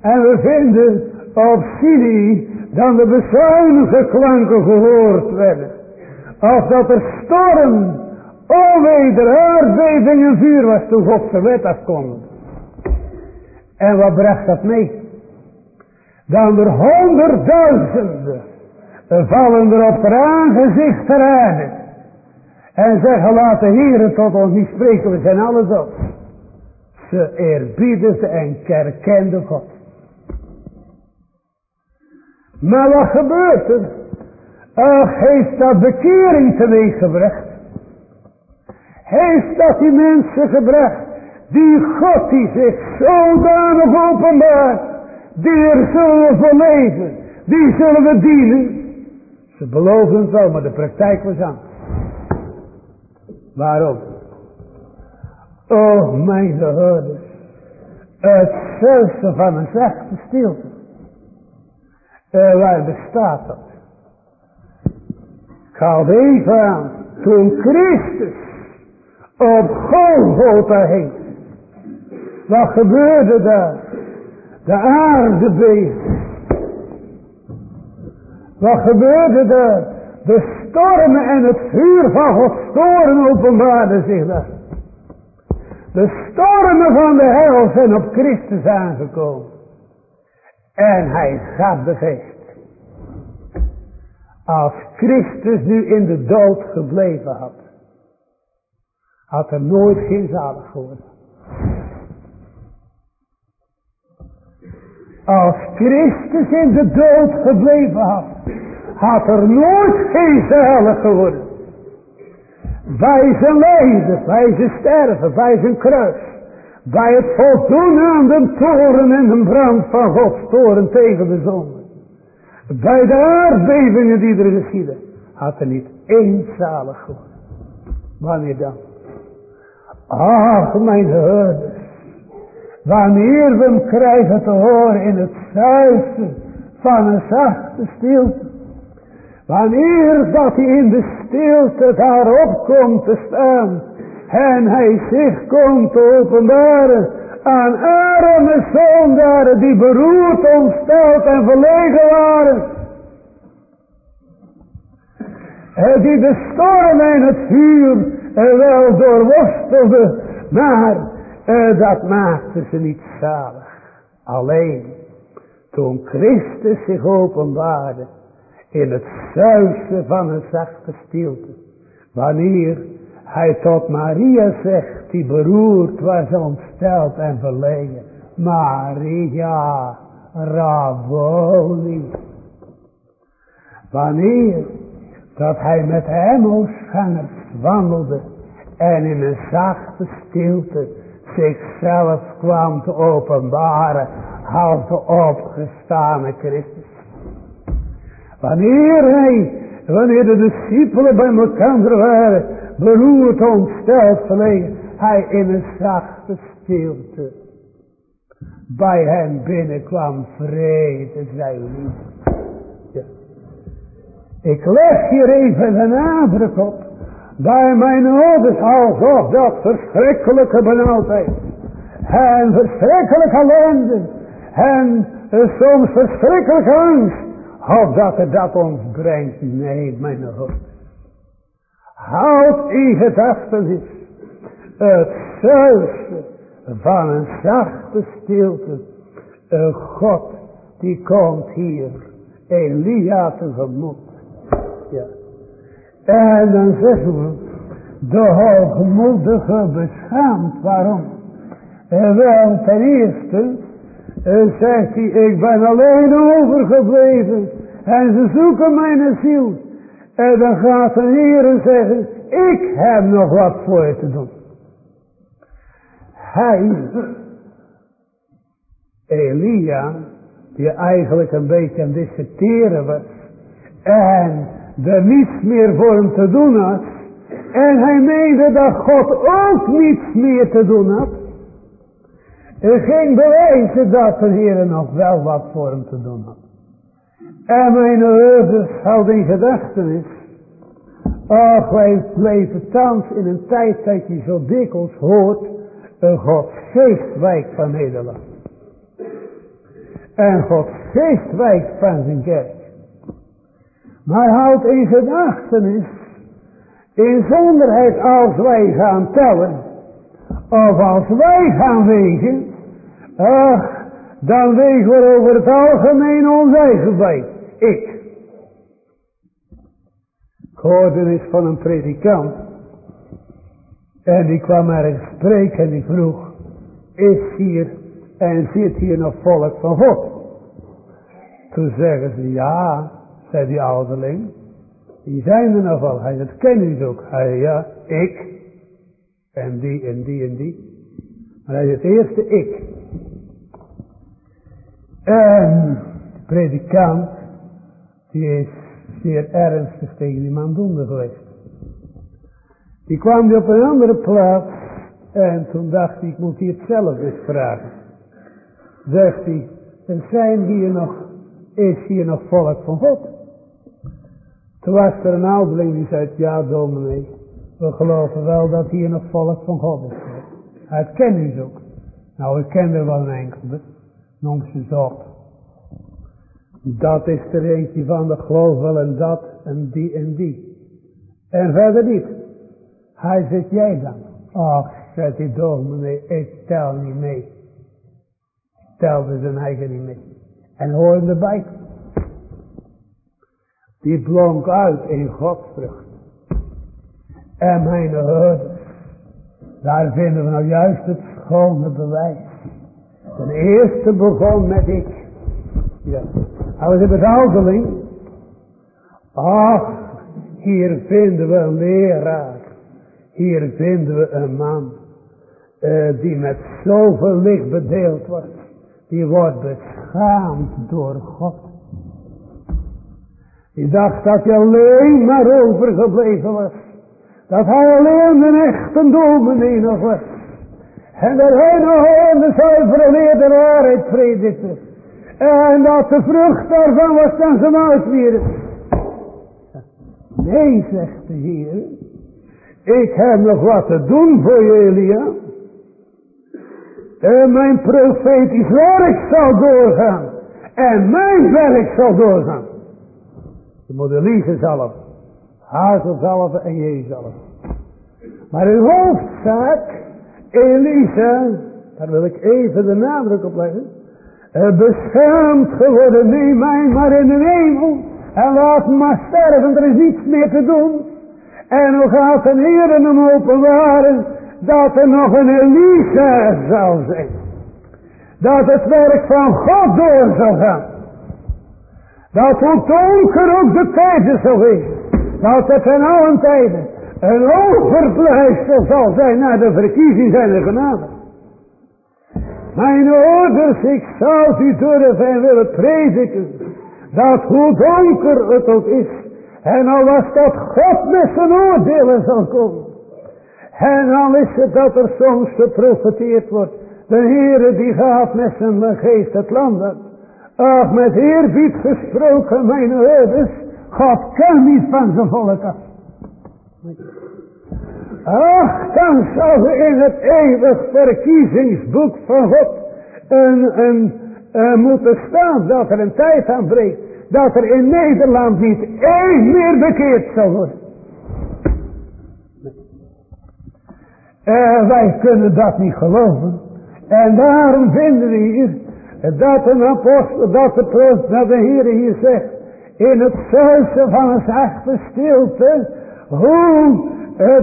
En we vinden op Sinai dan de bezuinige klanken gehoord werden. Of dat er storm, onweder, aardbeving en vuur was toen God zijn wet afkondigde. En wat bracht dat mee? Dan er honderdduizenden vallen er op haar aangezicht ter. En zeggen, laat de Heer tot ons niet spreken, we zijn alles op. Ze eerbieden en kerkenden God. Maar wat gebeurt er? Ach, heeft dat bekering teweeggebracht? Heeft dat die mensen gebracht, die God die zich zodanig openbaart, die er zullen voor leven, die zullen we dienen? Ze beloven het wel, maar de praktijk was aan. Waarom? Oh, mijn houders, het zelfste van een zachte stilte. Uh, waar bestaat dat? Ik. Toen Christus op Golgotha heen. Wat gebeurde daar? De aarde beefde. Wat gebeurde daar? De stormen en het vuur van Gods toren openbaarden zich daar. De stormen van de hel zijn op Christus aangekomen. En hij de geest. Als Christus nu in de dood gebleven had. Had er nooit geen zalig geworden. Als Christus in de dood gebleven had. Had er nooit geen zalig geworden. Bij zijn lijden, bij zijn sterven, bij zijn kruis. Bij het voldoen aan de toren en de brand van Gods toren tegen de zonde. Bij de aardbevingen die er geschieden. Had er niet één zalig geworden. Wanneer dan? Ach mijn herders. Wanneer we hem krijgen te horen in het zuiver van een zachte stilte. Wanneer dat hij in de stilte daarop komt te staan. En hij zich komt te openbaren aan arme zondaren die beroerd, ontsteld en verlegen waren. En die de storm en het vuur wel doorworstelden, maar eh, dat maakte ze niet zalig. Alleen toen Christus zich openbaarde in het zuizen van een zachte stilte. Wanneer hij tot Maria zegt, die beroerd was, ontsteld en verlegen. Maria, Ravoli. Wanneer dat hij met hemelschangers wandelde en in een zachte stilte zichzelf kwam te openbaren als de opgestane Christus. Wanneer hij, wanneer de discipelen bij elkaar waren, beroerd, ontsteld, hij in een zachte stilte bij hen binnenkwam, vrede zij lief. Ja. Ik leg hier even de nadruk op, bij mijn ouders alsof dat verschrikkelijke benauwdheid, en verschrikkelijke ellende, en soms verschrikkelijke angst, of dat het dat ons brengt. Nee, mijn ouders. Houd in gedachtenis het zuiver van een zachte stilte. Een God die komt hier Elia tegemoet. Ja. En dan zeggen we, de hoogmoedige beschaamd. Waarom? En wel, ten eerste, uh, zegt hij, ik ben alleen overgebleven. En ze zoeken mijn ziel. En dan gaat de Heer zeggen, ik heb nog wat voor je te doen. Hij, Elia, die eigenlijk een beetje aan disserteren was. En er niets meer voor hem te doen had. En hij meende dat God ook niets meer te doen had. Er ging bewijzen dat de Heer nog wel wat voor hem te doen had. En mijn ouders hadden in gedachtenis. Ach, wij leven thans in een tijd dat je zo dikwijls hoort. Een Gods geest wijkt van Nederland. En Gods geest wijkt van zijn kerk. Maar houd in gedachtenis. In zonderheid als wij gaan tellen. Of als wij gaan wegen. Ach, dan wegen we over het algemeen ons eigen bij. Ik. Ik hoorde eens van een predikant. En die kwam ergens spreken en die vroeg. Is hier en zit hier nog volk van God? Toen zeggen ze ja, zei die ouderling. Die zijn er nog. Hij zegt, ken u ook? Hij ja, ik. En die en die en die. Maar hij zegt, eerste ik. En de predikant, die is zeer ernstig tegen die man doende geweest. Die kwam die op een andere plaats en toen dacht hij, ik moet hier het zelf eens vragen. Zegt hij, er zijn hier nog, is hier nog volk van God? Toen was er een ouderling die zei, ja dominee, we geloven wel dat hier nog volk van God is. Hij kent u ook. Nou, ik ken er wel een enkele noem ze zo. Dat is er eentje van, de geloof wel en dat en die en die. En verder niet. Hij zegt, jij dan? Ach, zegt die dominee, ik tel niet mee. Ik telde zijn eigen niet mee. En hoor hem erbij. Die blonk uit in godsvrucht. En mijn houders, daar vinden we nou juist het schone bewijs. Ten eerste begon met ik. Ja. Hij was een ouderling. Ach, hier vinden we een leraar. Hier vinden we een man. Uh, die met zoveel licht bedeeld wordt. Die wordt beschaamd door God. Die dacht dat hij alleen maar overgebleven was. Dat hij alleen een echte dominee nog was. En dat hij nog de zuivere leer de waarheid predikte. En dat de vrucht daarvan was dan zijn uitwieren. Nee, zegt de Heer. Ik heb nog wat te doen voor je, Elia. En mijn profetisch werk zal doorgaan. En mijn werk zal doorgaan. Je moet liegen zalven. Hazel zalven en je zalven. Maar in hoofdzaak Elisa, daar wil ik even de nadruk op leggen. Beschermd geworden, neem mij maar in de hemel. En laat maar sterven, er is niets meer te doen. En hoe gaat een Heer hem openbaren dat er nog een Elisa zal zijn. Dat het werk van God door zal gaan. Dat hoe donker ook de tijden zal wezen. Dat het in allen tijden een overblijfsel zal zijn naar de verkiezing zijn de genade. Mijn ouders, ik zou u durven en willen prediken, dat hoe donker het ook is, en al was dat God met zijn oordelen zal komen. En al is het dat er soms geprofeteerd wordt, de Heere die gaat met zijn geest het land uit. Ach, met eerbied gesproken, mijn ouders, God kan niet van zijn volk af. Ach, dan er in het eeuwig verkiezingsboek van God een, een, uh, moeten staan dat er een tijd aanbreekt. Dat er in Nederland niet één meer bekeerd zal worden. Uh, wij kunnen dat niet geloven. En daarom vinden we hier dat een apostel, dat de proost, dat de Heer hier zegt. In het zuizen van een zachte stilte hoe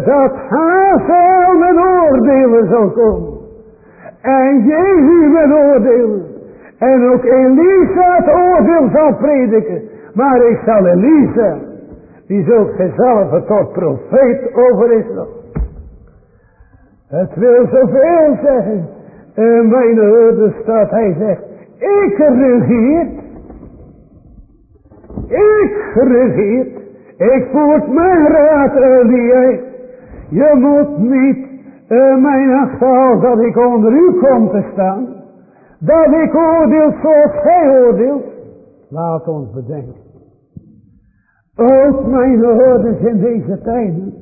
dat Hazel met oordelen zal komen. En Jezus met oordelen. En ook Elisa het oordeel zal prediken. Maar ik zal Elisa, die zult gezellig tot profeet over Israël. Het wil zoveel zeggen. En mijn hoorde staat, hij zegt, ik regeer. Ik regeer. Ik voert mijn raad, Elie. Je moet niet uh, mijn achterhaal dat ik onder u kom te staan. Dat ik oordeel zoals gij oordeelt. Laat ons bedenken. Ook mijn hoorders in deze tijden.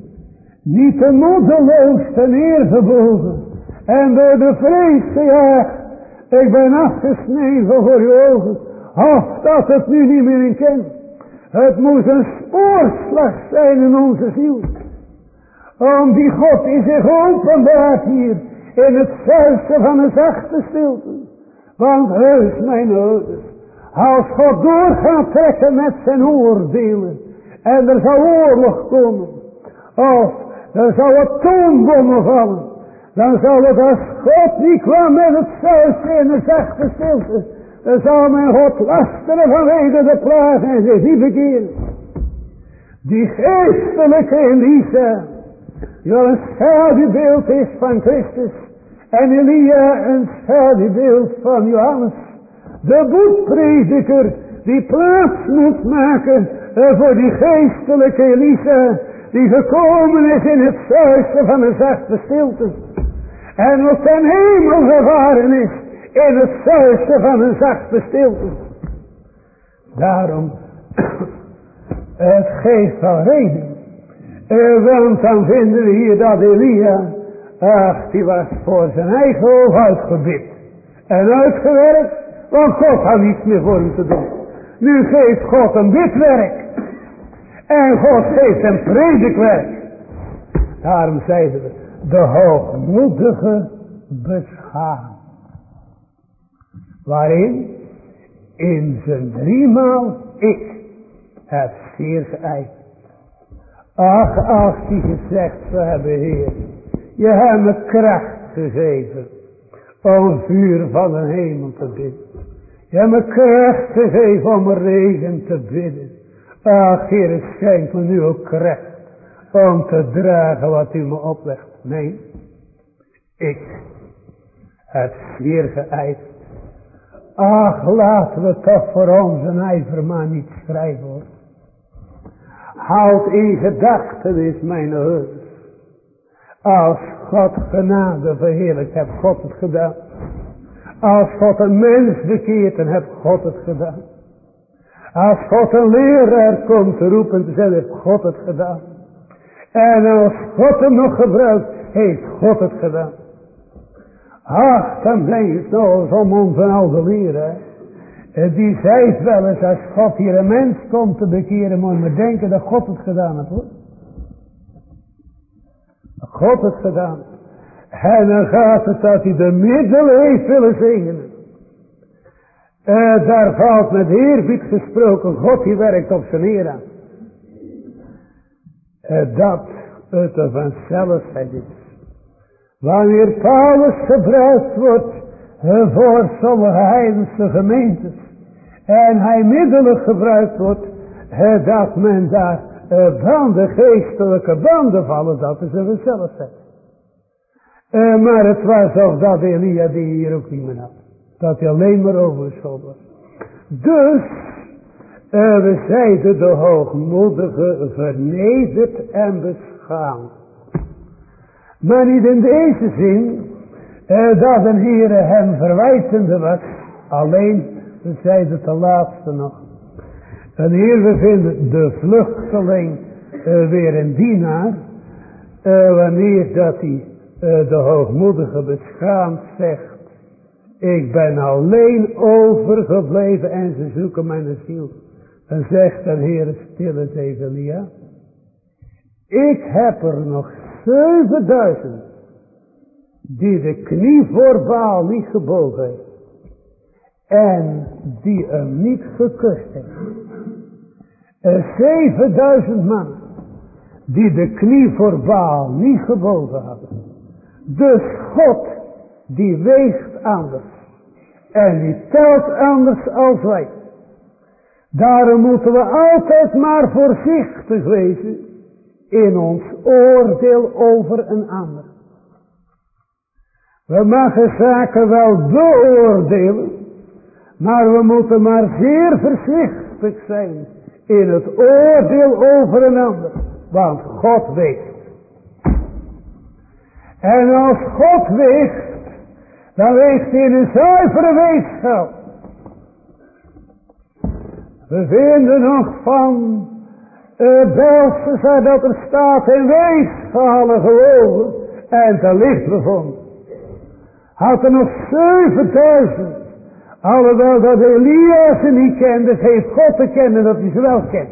Niet te moedeloos ten neergebogen. En door de vrees gejaagd. Ik ben afgesneden voor uw ogen. Of dat het nu niet meer in kent. Het moet een spoorslag zijn in onze ziel. Om die God die zich openbaart hier. In het zuisten van een zachte stilte. Want heus mijn ouders. Als God door gaat trekken met zijn oordelen. En er zal oorlog komen. Of er zal het toonbommen vallen. Dan zal het als God niet kwam met het zuisten in een zachte stilte. Dan zal mijn God lasteren vanwege de plagen en zich niet. Die geestelijke Elisa, die wel een schaduwbeeld is van Christus. En Elia een schaduwbeeld van Johannes. De boekprediker die plaats moet maken voor die geestelijke Elisa. Die gekomen is in het zuisten van een zachte stilte. En ook ten hemel gevaren is in het zuisten van een zachte stilte. Daarom, het geeft wel reden. Uh, want dan vinden we hier dat Elia, ach, die was voor zijn eigen hoofd uitgebid. En uitgewerkt, want God had niets meer voor hem te doen. Nu geeft God een bidwerk. En God geeft een predikwerk. Daarom zeiden we, de hoogmoedige beschaamd. Waarin? In zijn driemaal ik heb zeer geëist. Ach, ach, die gezegd zou hebben, Heer. Je hebt me kracht gegeven. Om vuur van de hemel te bidden. Je hebt me kracht gegeven om regen te bidden. Ach, Heer, schenk me nu ook kracht. Om te dragen wat u me oplegt. Nee, ik heb zeer geëist. Ach, laten we toch voor onze ijver maar niet schrijven. Houd in gedachten is mijn hulp. Als God genade verheerlijkt, heb God het gedaan. Als God een mens bekeert, dan heb God het gedaan. Als God een leraar komt roepen te zeggen, heeft God het gedaan. En als God hem nog gebruikt, heeft God het gedaan. Ach, dan je zo zo'n man van oude leren. Die zei wel eens, als God hier een mens komt te bekeren, moet je denken dat God het gedaan heeft hoor. God het gedaan. En dan gaat het dat hij de middelen heeft willen zegenen. Uh, daar valt met eerbied gesproken, God die werkt op zijn eer. Uh, dat het er vanzelfheid is. Wanneer Paulus gebruikt wordt uh, voor sommige heidense gemeentes. En hij middelen gebruikt wordt. Uh, dat men daar uh, banden, geestelijke banden vallen. Dat is een. Uh, maar het was of dat Elia die hier ook niet meer had. Dat hij alleen maar overschot was. Dus, we zeiden de hoogmoedige vernederd en beschaamd. Maar niet in deze zin uh, dat een Heere hem verwijtende was. Alleen, we zeiden de laatste nog. En hier we vinden de vluchteling uh, weer een dienaar. Uh, wanneer dat hij de hoogmoedige beschaamd zegt. Ik ben alleen overgebleven en ze zoeken mijn ziel. En zegt de Heer stille tegen Elia. Ik heb er nog 7000 die de knie voor Baal niet gebogen heeft. En die hem niet gekust heeft. Er 7000 man die de knie voor Baal niet gebogen hadden. Dus God die weegt anders. En die telt anders als wij. Daarom moeten we altijd maar voorzichtig wezen in ons oordeel over een ander. We mogen zaken wel beoordelen, maar we moeten maar zeer voorzichtig zijn in het oordeel over een ander. Want God weet. En als God weegt, dan weegt hij in een zuivere weegschaal. We vinden nog van uh, Belsen dat er staat in weegschalen gewogen en te licht bevonden. Had er nog 7000. Alhoewel dat Elia ze niet kende, heeft God te kennen dat hij ze wel kent.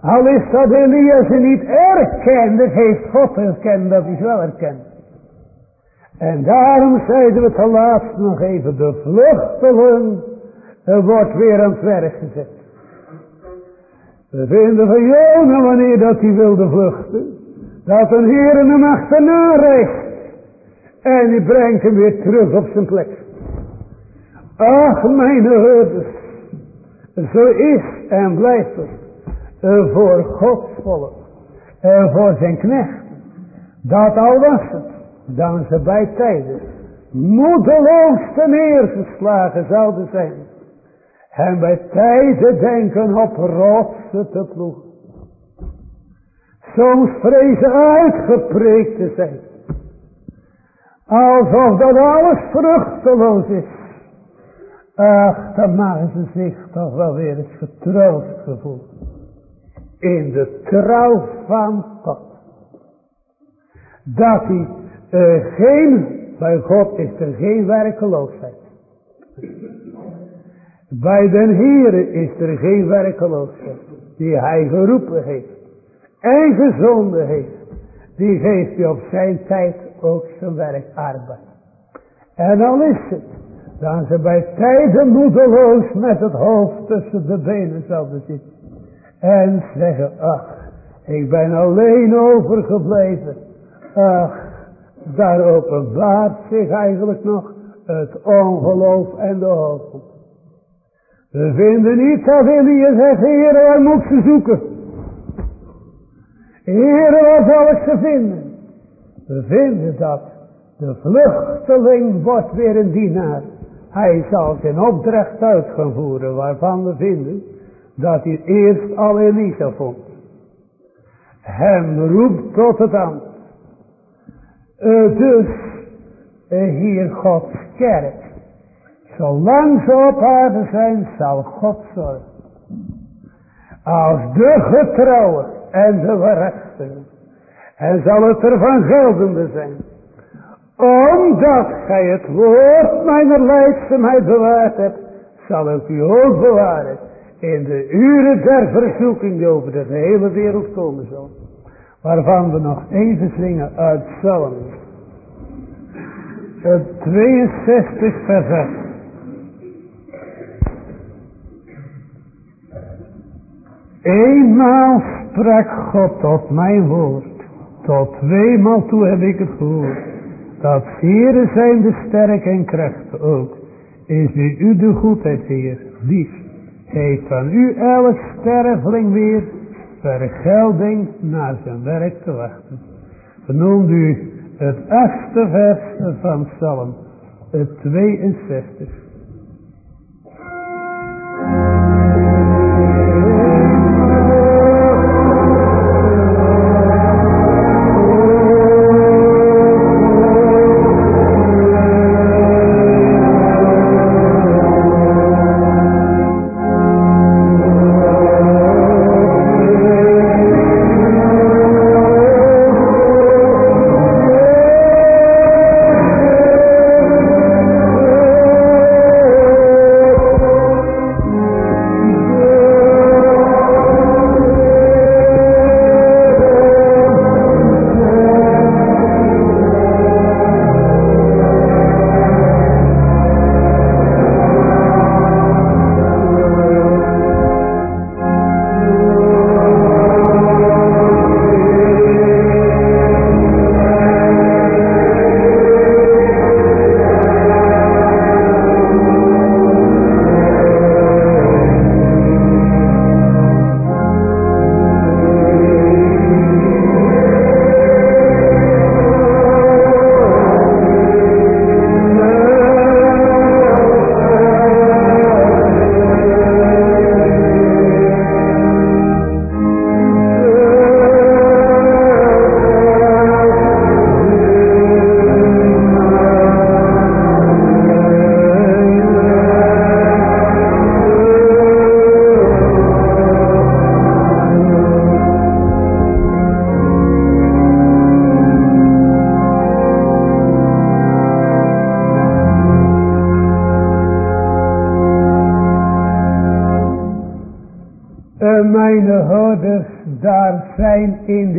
Al is dat Elia ze niet erkende, heeft God erkend dat hij ze wel erkent. En daarom zeiden we te laatst nog even, de vluchteling wordt weer aan het werk gezet. We vinden van Jona wanneer dat hij wilde vluchten, dat een Heer hem achterna recht. En die brengt hem weer terug op zijn plek. Ach, mijn herders, zo is en blijft het voor Gods volk, voor zijn knecht, dat al was het, dan ze bij tijden moedeloos ten neergeslagen zouden zijn. En bij tijden denken op rotsen te ploegen. Soms vrezen uitgepreekt te zijn. Alsof dat alles vruchteloos is. Ach, dan maken ze zich toch wel weer eens getroost gevoel in de trouw van God. Dat hij uh, geen, bij God is er geen werkeloosheid. Bij den Heere is er geen werkeloosheid. Die hij geroepen heeft. En gezonden heeft. Die geeft hij op zijn tijd ook zijn werk arbeid. En al is het. Dan ze bij tijden moedeloos met het hoofd tussen de benen zouden zitten. En zeggen, ach, ik ben alleen overgebleven. Ach, daar openbaart zich eigenlijk nog het ongeloof en de hoop. We vinden niet dat Elia zegt, Heer, waar moet ze zoeken? Heer, waar zal ik ze vinden? We vinden dat de vluchteling wordt weer een dienaar. Hij zal zijn opdracht uit gaan voeren waarvan we vinden dat hij eerst al Elisa vond. Hem roept tot het ambt. Uh, dus uh, hier Gods kerk. Zolang ze op aarde zijn, zal God zorgen. Als de getrouwen en de waarachtigen. En zal het ervan geldende zijn. Omdat gij het woord mijner leidzaamheid bewaard hebt, zal ik u ook bewaren in de uren der verzoeking die over de hele wereld komen zal. Waarvan we nog even zingen uit Psalm. Het 62 vers Eenmaal sprak God tot mijn woord. Tot tweemaal toe heb ik het gehoord. Dat Heere zijn de sterk en kracht ook. Is nu u de goedheid, Heer, lief heeft van u elk sterveling weer vergelding naar zijn werk te wachten. Vernoemt u het achtste vers van Psalm, het 62.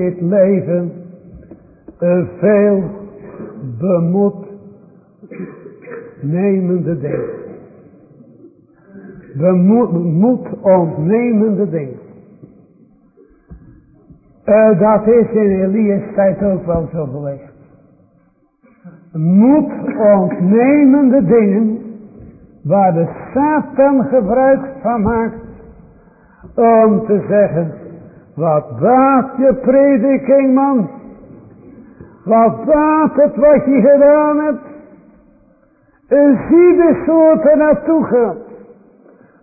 Dit leven veel bemoed nemende dingen. Bemoed ontnemende dingen. Uh, dat is in Elias tijd ook wel zo geweest. Moed ontnemende dingen waar de Satan gebruik van maakt om te zeggen, wat baat je prediking man? Wat baat het wat je gedaan hebt? En zie de soorten naartoe gaan.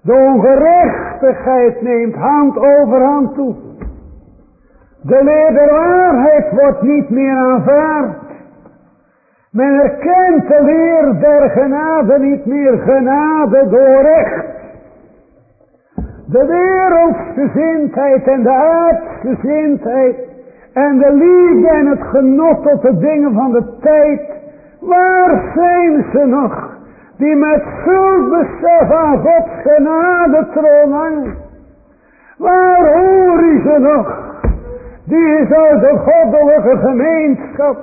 De ongerechtigheid neemt hand over hand toe. De leer der waarheid wordt niet meer aanvaard. Men erkent de leer der genade niet meer genade door recht. De wereldsgezindheid en de aardsgezindheid en de liefde en het genot tot de dingen van de tijd. Waar zijn ze nog? Die met veel besef aan Gods genade troon. Waar hoor je ze nog? Die is de goddelijke gemeenschap.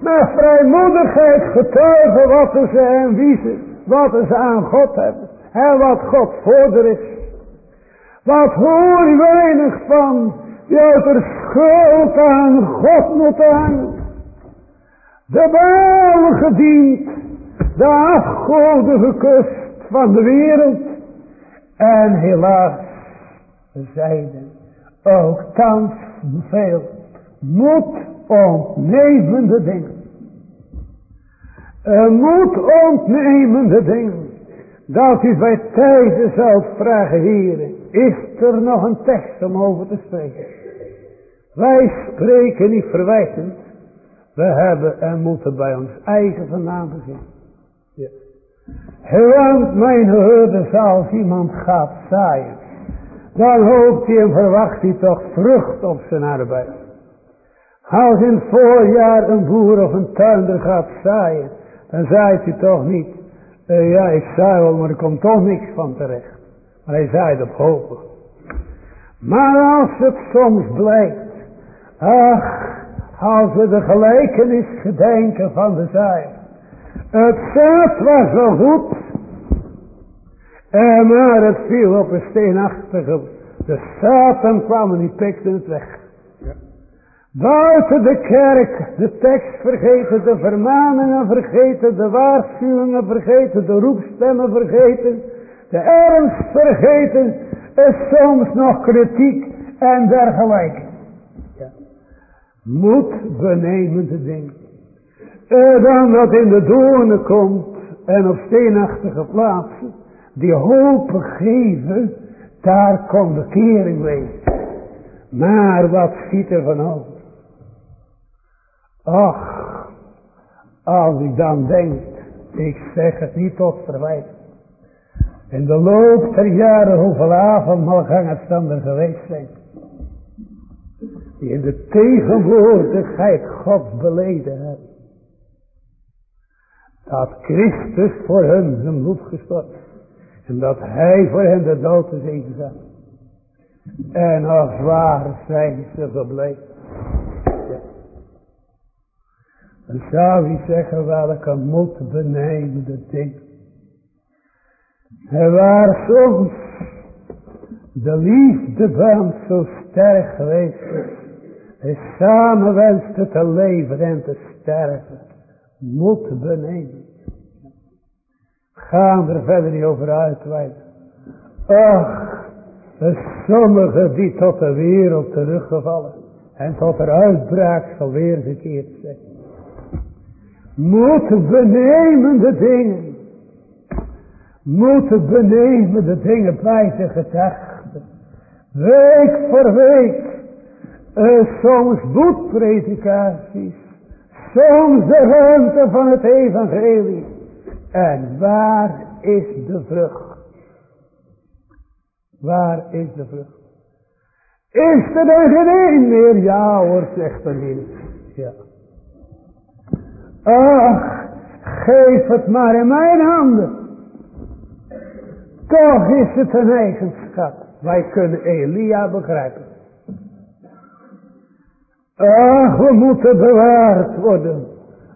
Met vrijmoedigheid getuigen wat ze en wie ze, wat ze aan God hebben. En wat God voor is. Wat hoor je weinig van die uit de schuld aan God moet hangen. De baal gediend, de afgoden gekust van de wereld. En helaas, zeiden ook thans veel moed ontnemende dingen. Een moed ontnemende dingen. Dat u bij tijden zult vragen, heren, is er nog een tekst om over te spreken? Wij spreken niet verwijtend. We hebben en moeten bij ons eigen vandaan beginnen. Ja. Want mijn herde als iemand gaat zaaien. Dan hoopt hij en verwacht hij toch vrucht op zijn arbeid. Als in het voorjaar een boer of een tuinder gaat zaaien. Dan zaait hij toch niet. Uh, ja ik zaai wel maar er komt toch niks van terecht. Hij zaait op hopen. Maar als het soms blijkt Ach, als we de gelijkenis gedenken van de zaai. Het zaad was wel goed. En maar het viel op een steenachtige. De Satan kwam en die pikte het weg. Buiten de kerk, de tekst vergeten, de vermaningen vergeten, de waarschuwingen vergeten, de roepstemmen vergeten, de ernst vergeten, is soms nog kritiek en dergelijke moed benemende dingen. En dan dat in de doornen komt en op steenachtige plaatsen, die hopen geven, daar komt de kering wezen. Maar wat ziet er van over? Ach, als ik dan denk, ik zeg het niet tot verwijt. In de loop der jaren hoeveel avondmaalgangers er geweest zijn die in de tegenwoordigheid God beleden hebben. Dat Christus voor hen zijn bloed gestort. En dat hij voor hen de dood is ingegaan. En als waar zijn ze gebleven. Dan zou hij zeggen welke moed ding. En waar soms de liefdeband zo sterk geweest is is samen wenste te leven en te sterven. Moet benemen. Gaan er verder niet over uitweiden. Ach, de sommigen die tot de wereld teruggevallen. En tot er uitbraak zal weer gekeerd zijn. Moet benemende dingen. Moet benemende dingen bij de gedachten. Week voor week uh, soms boetpredikaties. Soms de ruimte van het evangelie. En waar is de vrucht? Waar is de vrucht? Is er dan geen meer? Ja hoor, zegt de Heer. Ja. Ach, geef het maar in mijn handen. Toch is het een eigenschap. Wij kunnen Elia begrijpen. Ach, we moeten bewaard worden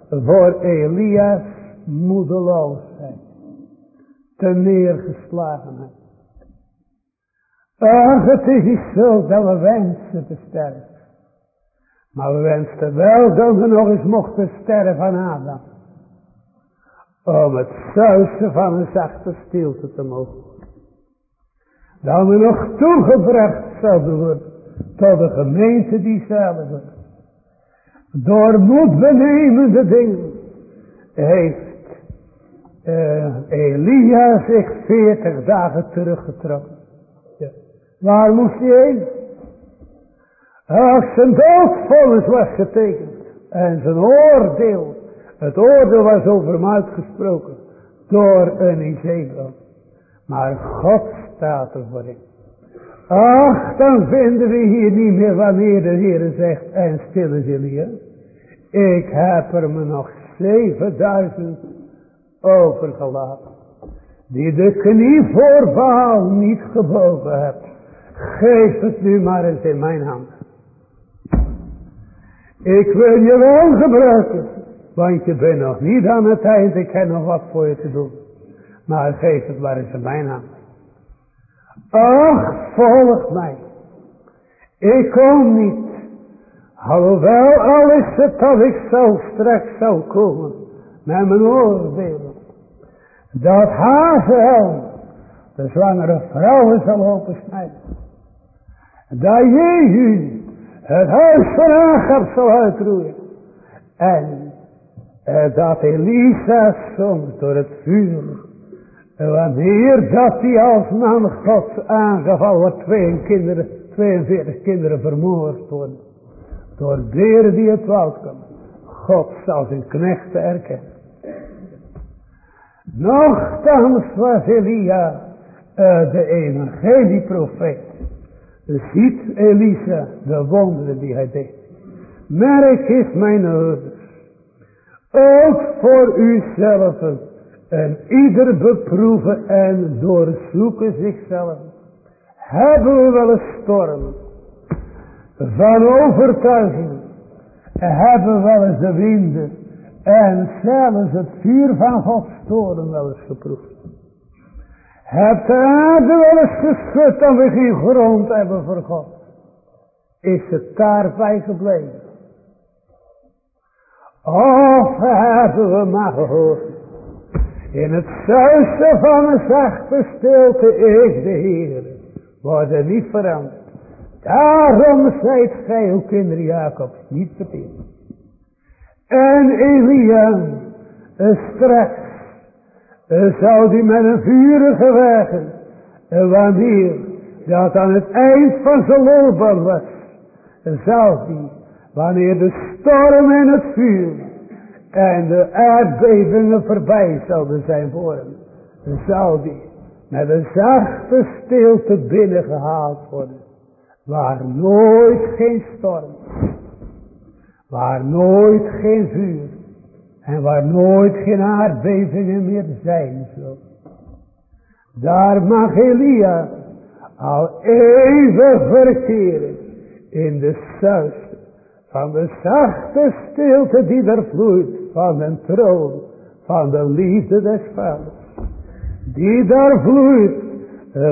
voor Elias moedeloosheid. Te neergeslagenheid. Ach, het is niet zo dat we wensen te sterven. Maar we wensten wel dat we nog eens mochten sterven van Adam. Om het zuizen van een zachte stilte te mogen. Dat we nog toegebracht zouden worden tot de gemeente die zelf door moedbenemende dingen heeft uh, Elia zich veertig dagen teruggetrokken. Ja. Waar moest hij heen? Als zijn doodvonnis was getekend en zijn oordeel, het oordeel was over hem uitgesproken door een Ezekiel. Maar God staat er voor hem. Ach, dan vinden we hier niet meer wanneer de Heer zegt, en stil is. Ik heb er me nog 7000 overgelaten. Die de knie voor Baal niet gebogen hebt. Geef het nu maar eens in mijn hand. Ik wil je wel gebruiken. Want je bent nog niet aan het eind. Ik heb nog wat voor je te doen. Maar geef het maar eens in mijn hand. Ach, volg mij. Ik kom niet. Alhoewel al is het dat ik zo straks zou komen. Met mijn oordelen. Dat Hazel de zwangere vrouwen zal opensnijden. Dat Jehu het huis van Agab zal uitroeien. En eh, dat Elisa soms door het vuur. Wanneer dat hij als man gods aangevallen wordt, twee kinderen, 42 kinderen vermoord worden. Door deren die het woud komen. God zal zijn knechten erkennen. Nochtans was Elia uh, de evangelieprofeet. Ziet Elisa de wonderen die hij deed. Merk is mijn ouders. Ook voor uzelf en ieder beproeven en doorzoeken zichzelf. Hebben we wel een storm van overtuiging. Hebben we wel eens de winden en zelfs het vuur van Gods toren wel eens geproefd. Hebt de aarde wel eens geschud dat we geen grond hebben voor God. Is het daarbij gebleven. Of hebben we maar gehoord. In het zuisten van een zachte stilte is de Heer. Worden niet veranderd. Daarom zijt gij, uw kinderen Jacobs, niet verteerd. En Elia, straks, zou die met een vurige wagen, wanneer dat aan het eind van zijn loopbaan was, zou die, wanneer de storm en het vuur en de aardbevingen voorbij zouden zijn voor hem, zou die met een zachte stilte binnengehaald worden, waar nooit geen storm Waar nooit geen vuur. En waar nooit geen aardbevingen meer zijn zullen. Daar mag Elia al even verkeren. In de zuis van de zachte stilte die er vloeit. Van een troon van de liefde des vaders. Die daar vloeit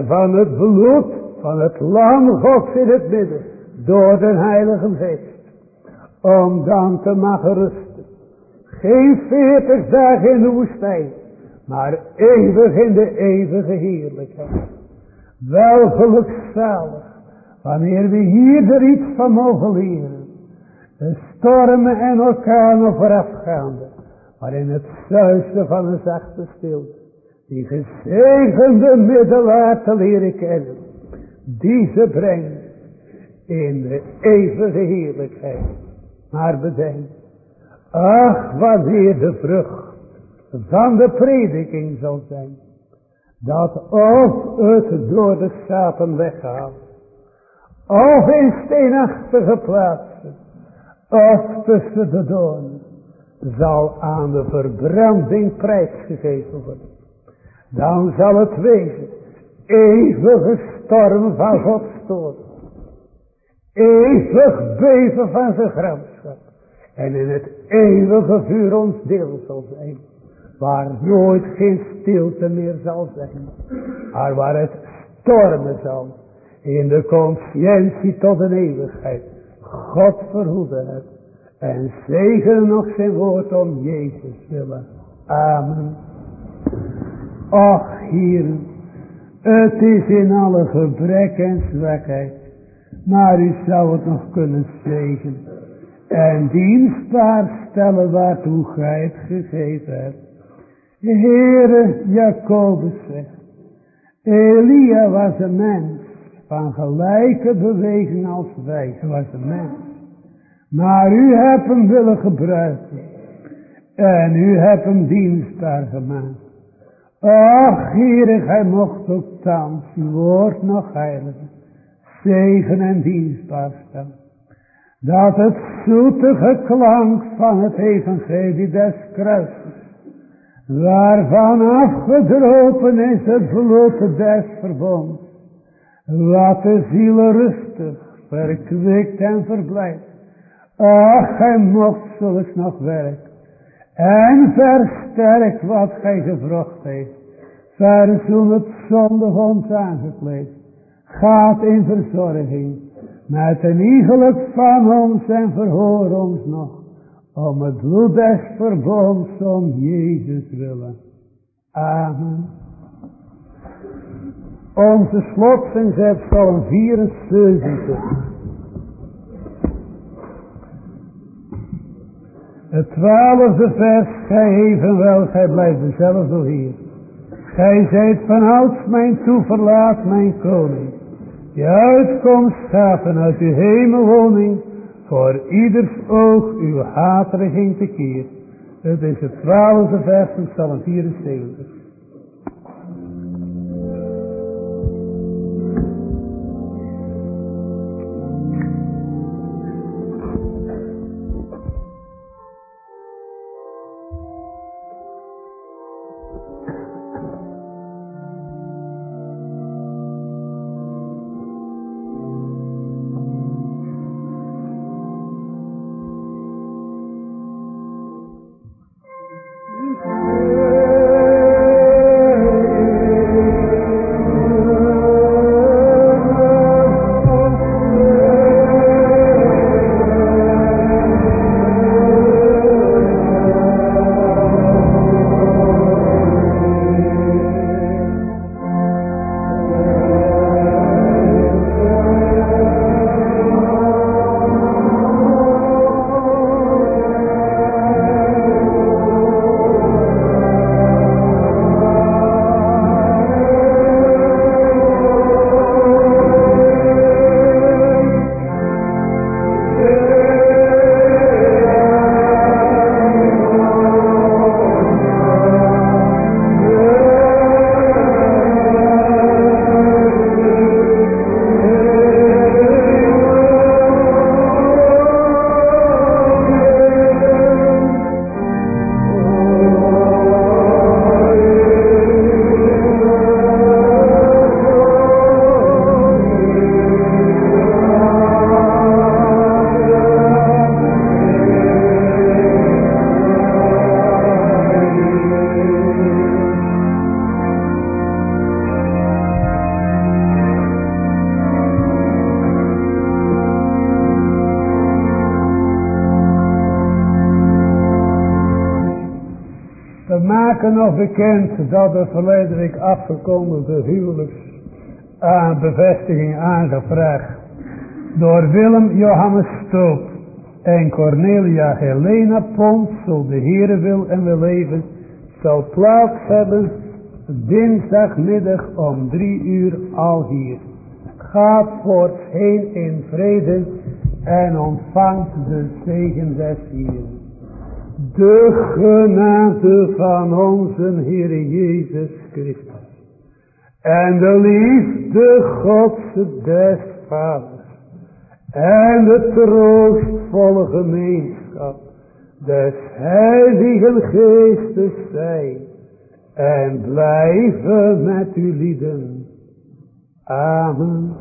van het bloed van het lam Gods in het midden. Door de heilige geest om dan te mogen rusten. Geen veertig dagen in de woestijn, maar eeuwig in de eeuwige heerlijkheid. Wel gelukzalig, wanneer we hier er iets van mogen leren. Stormen en orkanen voorafgaande, maar in het zuisten van een zachte stilte. Die gezegende middelaar te leren kennen, die ze brengt in de eeuwige heerlijkheid. Maar bedenk, ach wanneer de vrucht van de prediking zal zijn, dat of het door de schapen weggehaald, of in steenachtige plaatsen, of tussen de doornen, zal aan de verbranding prijsgegeven worden. Dan zal het wezen, eeuwige storm van Gods toorn. eeuwig beven van zijn gramschap. En in het eeuwige vuur ons deel zal zijn. Waar nooit geen stilte meer zal zijn. Maar waar het stormen zal. In de conscientie tot een eeuwigheid. God verhoede het. En zegen nog zijn woord om Jezus willen. Amen. Och hier, het is in alle gebrek en zwakheid, maar u zou het nog kunnen zegen en dienstbaar stellen waartoe gij het gegeven hebt. Heere Jacobus zegt, Elia was een mens van gelijke beweging als wij, hij was een mens. Maar u hebt hem willen gebruiken en u hebt hem dienstbaar gemaakt. Ach, Heere, gij mocht ook thans uw woord nog heiligen, zegen en dienstbaar stellen. Dat het zoetige klank van het evangelie des kruises, waarvan afgedropen is het bloed des verbonds, wat de ziel rustig, verkwikt en verblijft. Ach, gij mocht zulks nog werken en versterk wat gij gevrucht heeft. Verzoen het zondig ons aangekleed. Gaat in verzorging. Met een iegelijk van ons en verhoor ons nog. Om het bloed des verbonds om Jezus willen. Amen. Onze slotzing zegt Psalm 74. Het twaalfde vers, gij evenwel, gij blijft dezelfde hier. Gij zijt vanouds mijn toeverlaat, mijn koning. Je uitkomst gaat vanuit uw hemelwoning, voor ieders oog uw hateriging te keer. Het is het twaalfde vers van Psalm 74. Bekend dat de verleden week aan bevestiging aangevraagd door Willem Johannes Stoop en Cornelia Helena Ponsel, de Heere wil en wil leven, zal plaats hebben dinsdagmiddag om drie uur al hier. Gaat voorts-heen in vrede en ontvangt de zegen des Heeren. De genade van onze Heer Jezus Christus. En de liefde Gods des Vaders. En de troostvolle gemeenschap des Heiligen Geestes zijn. En blijven met u lieden. Amen.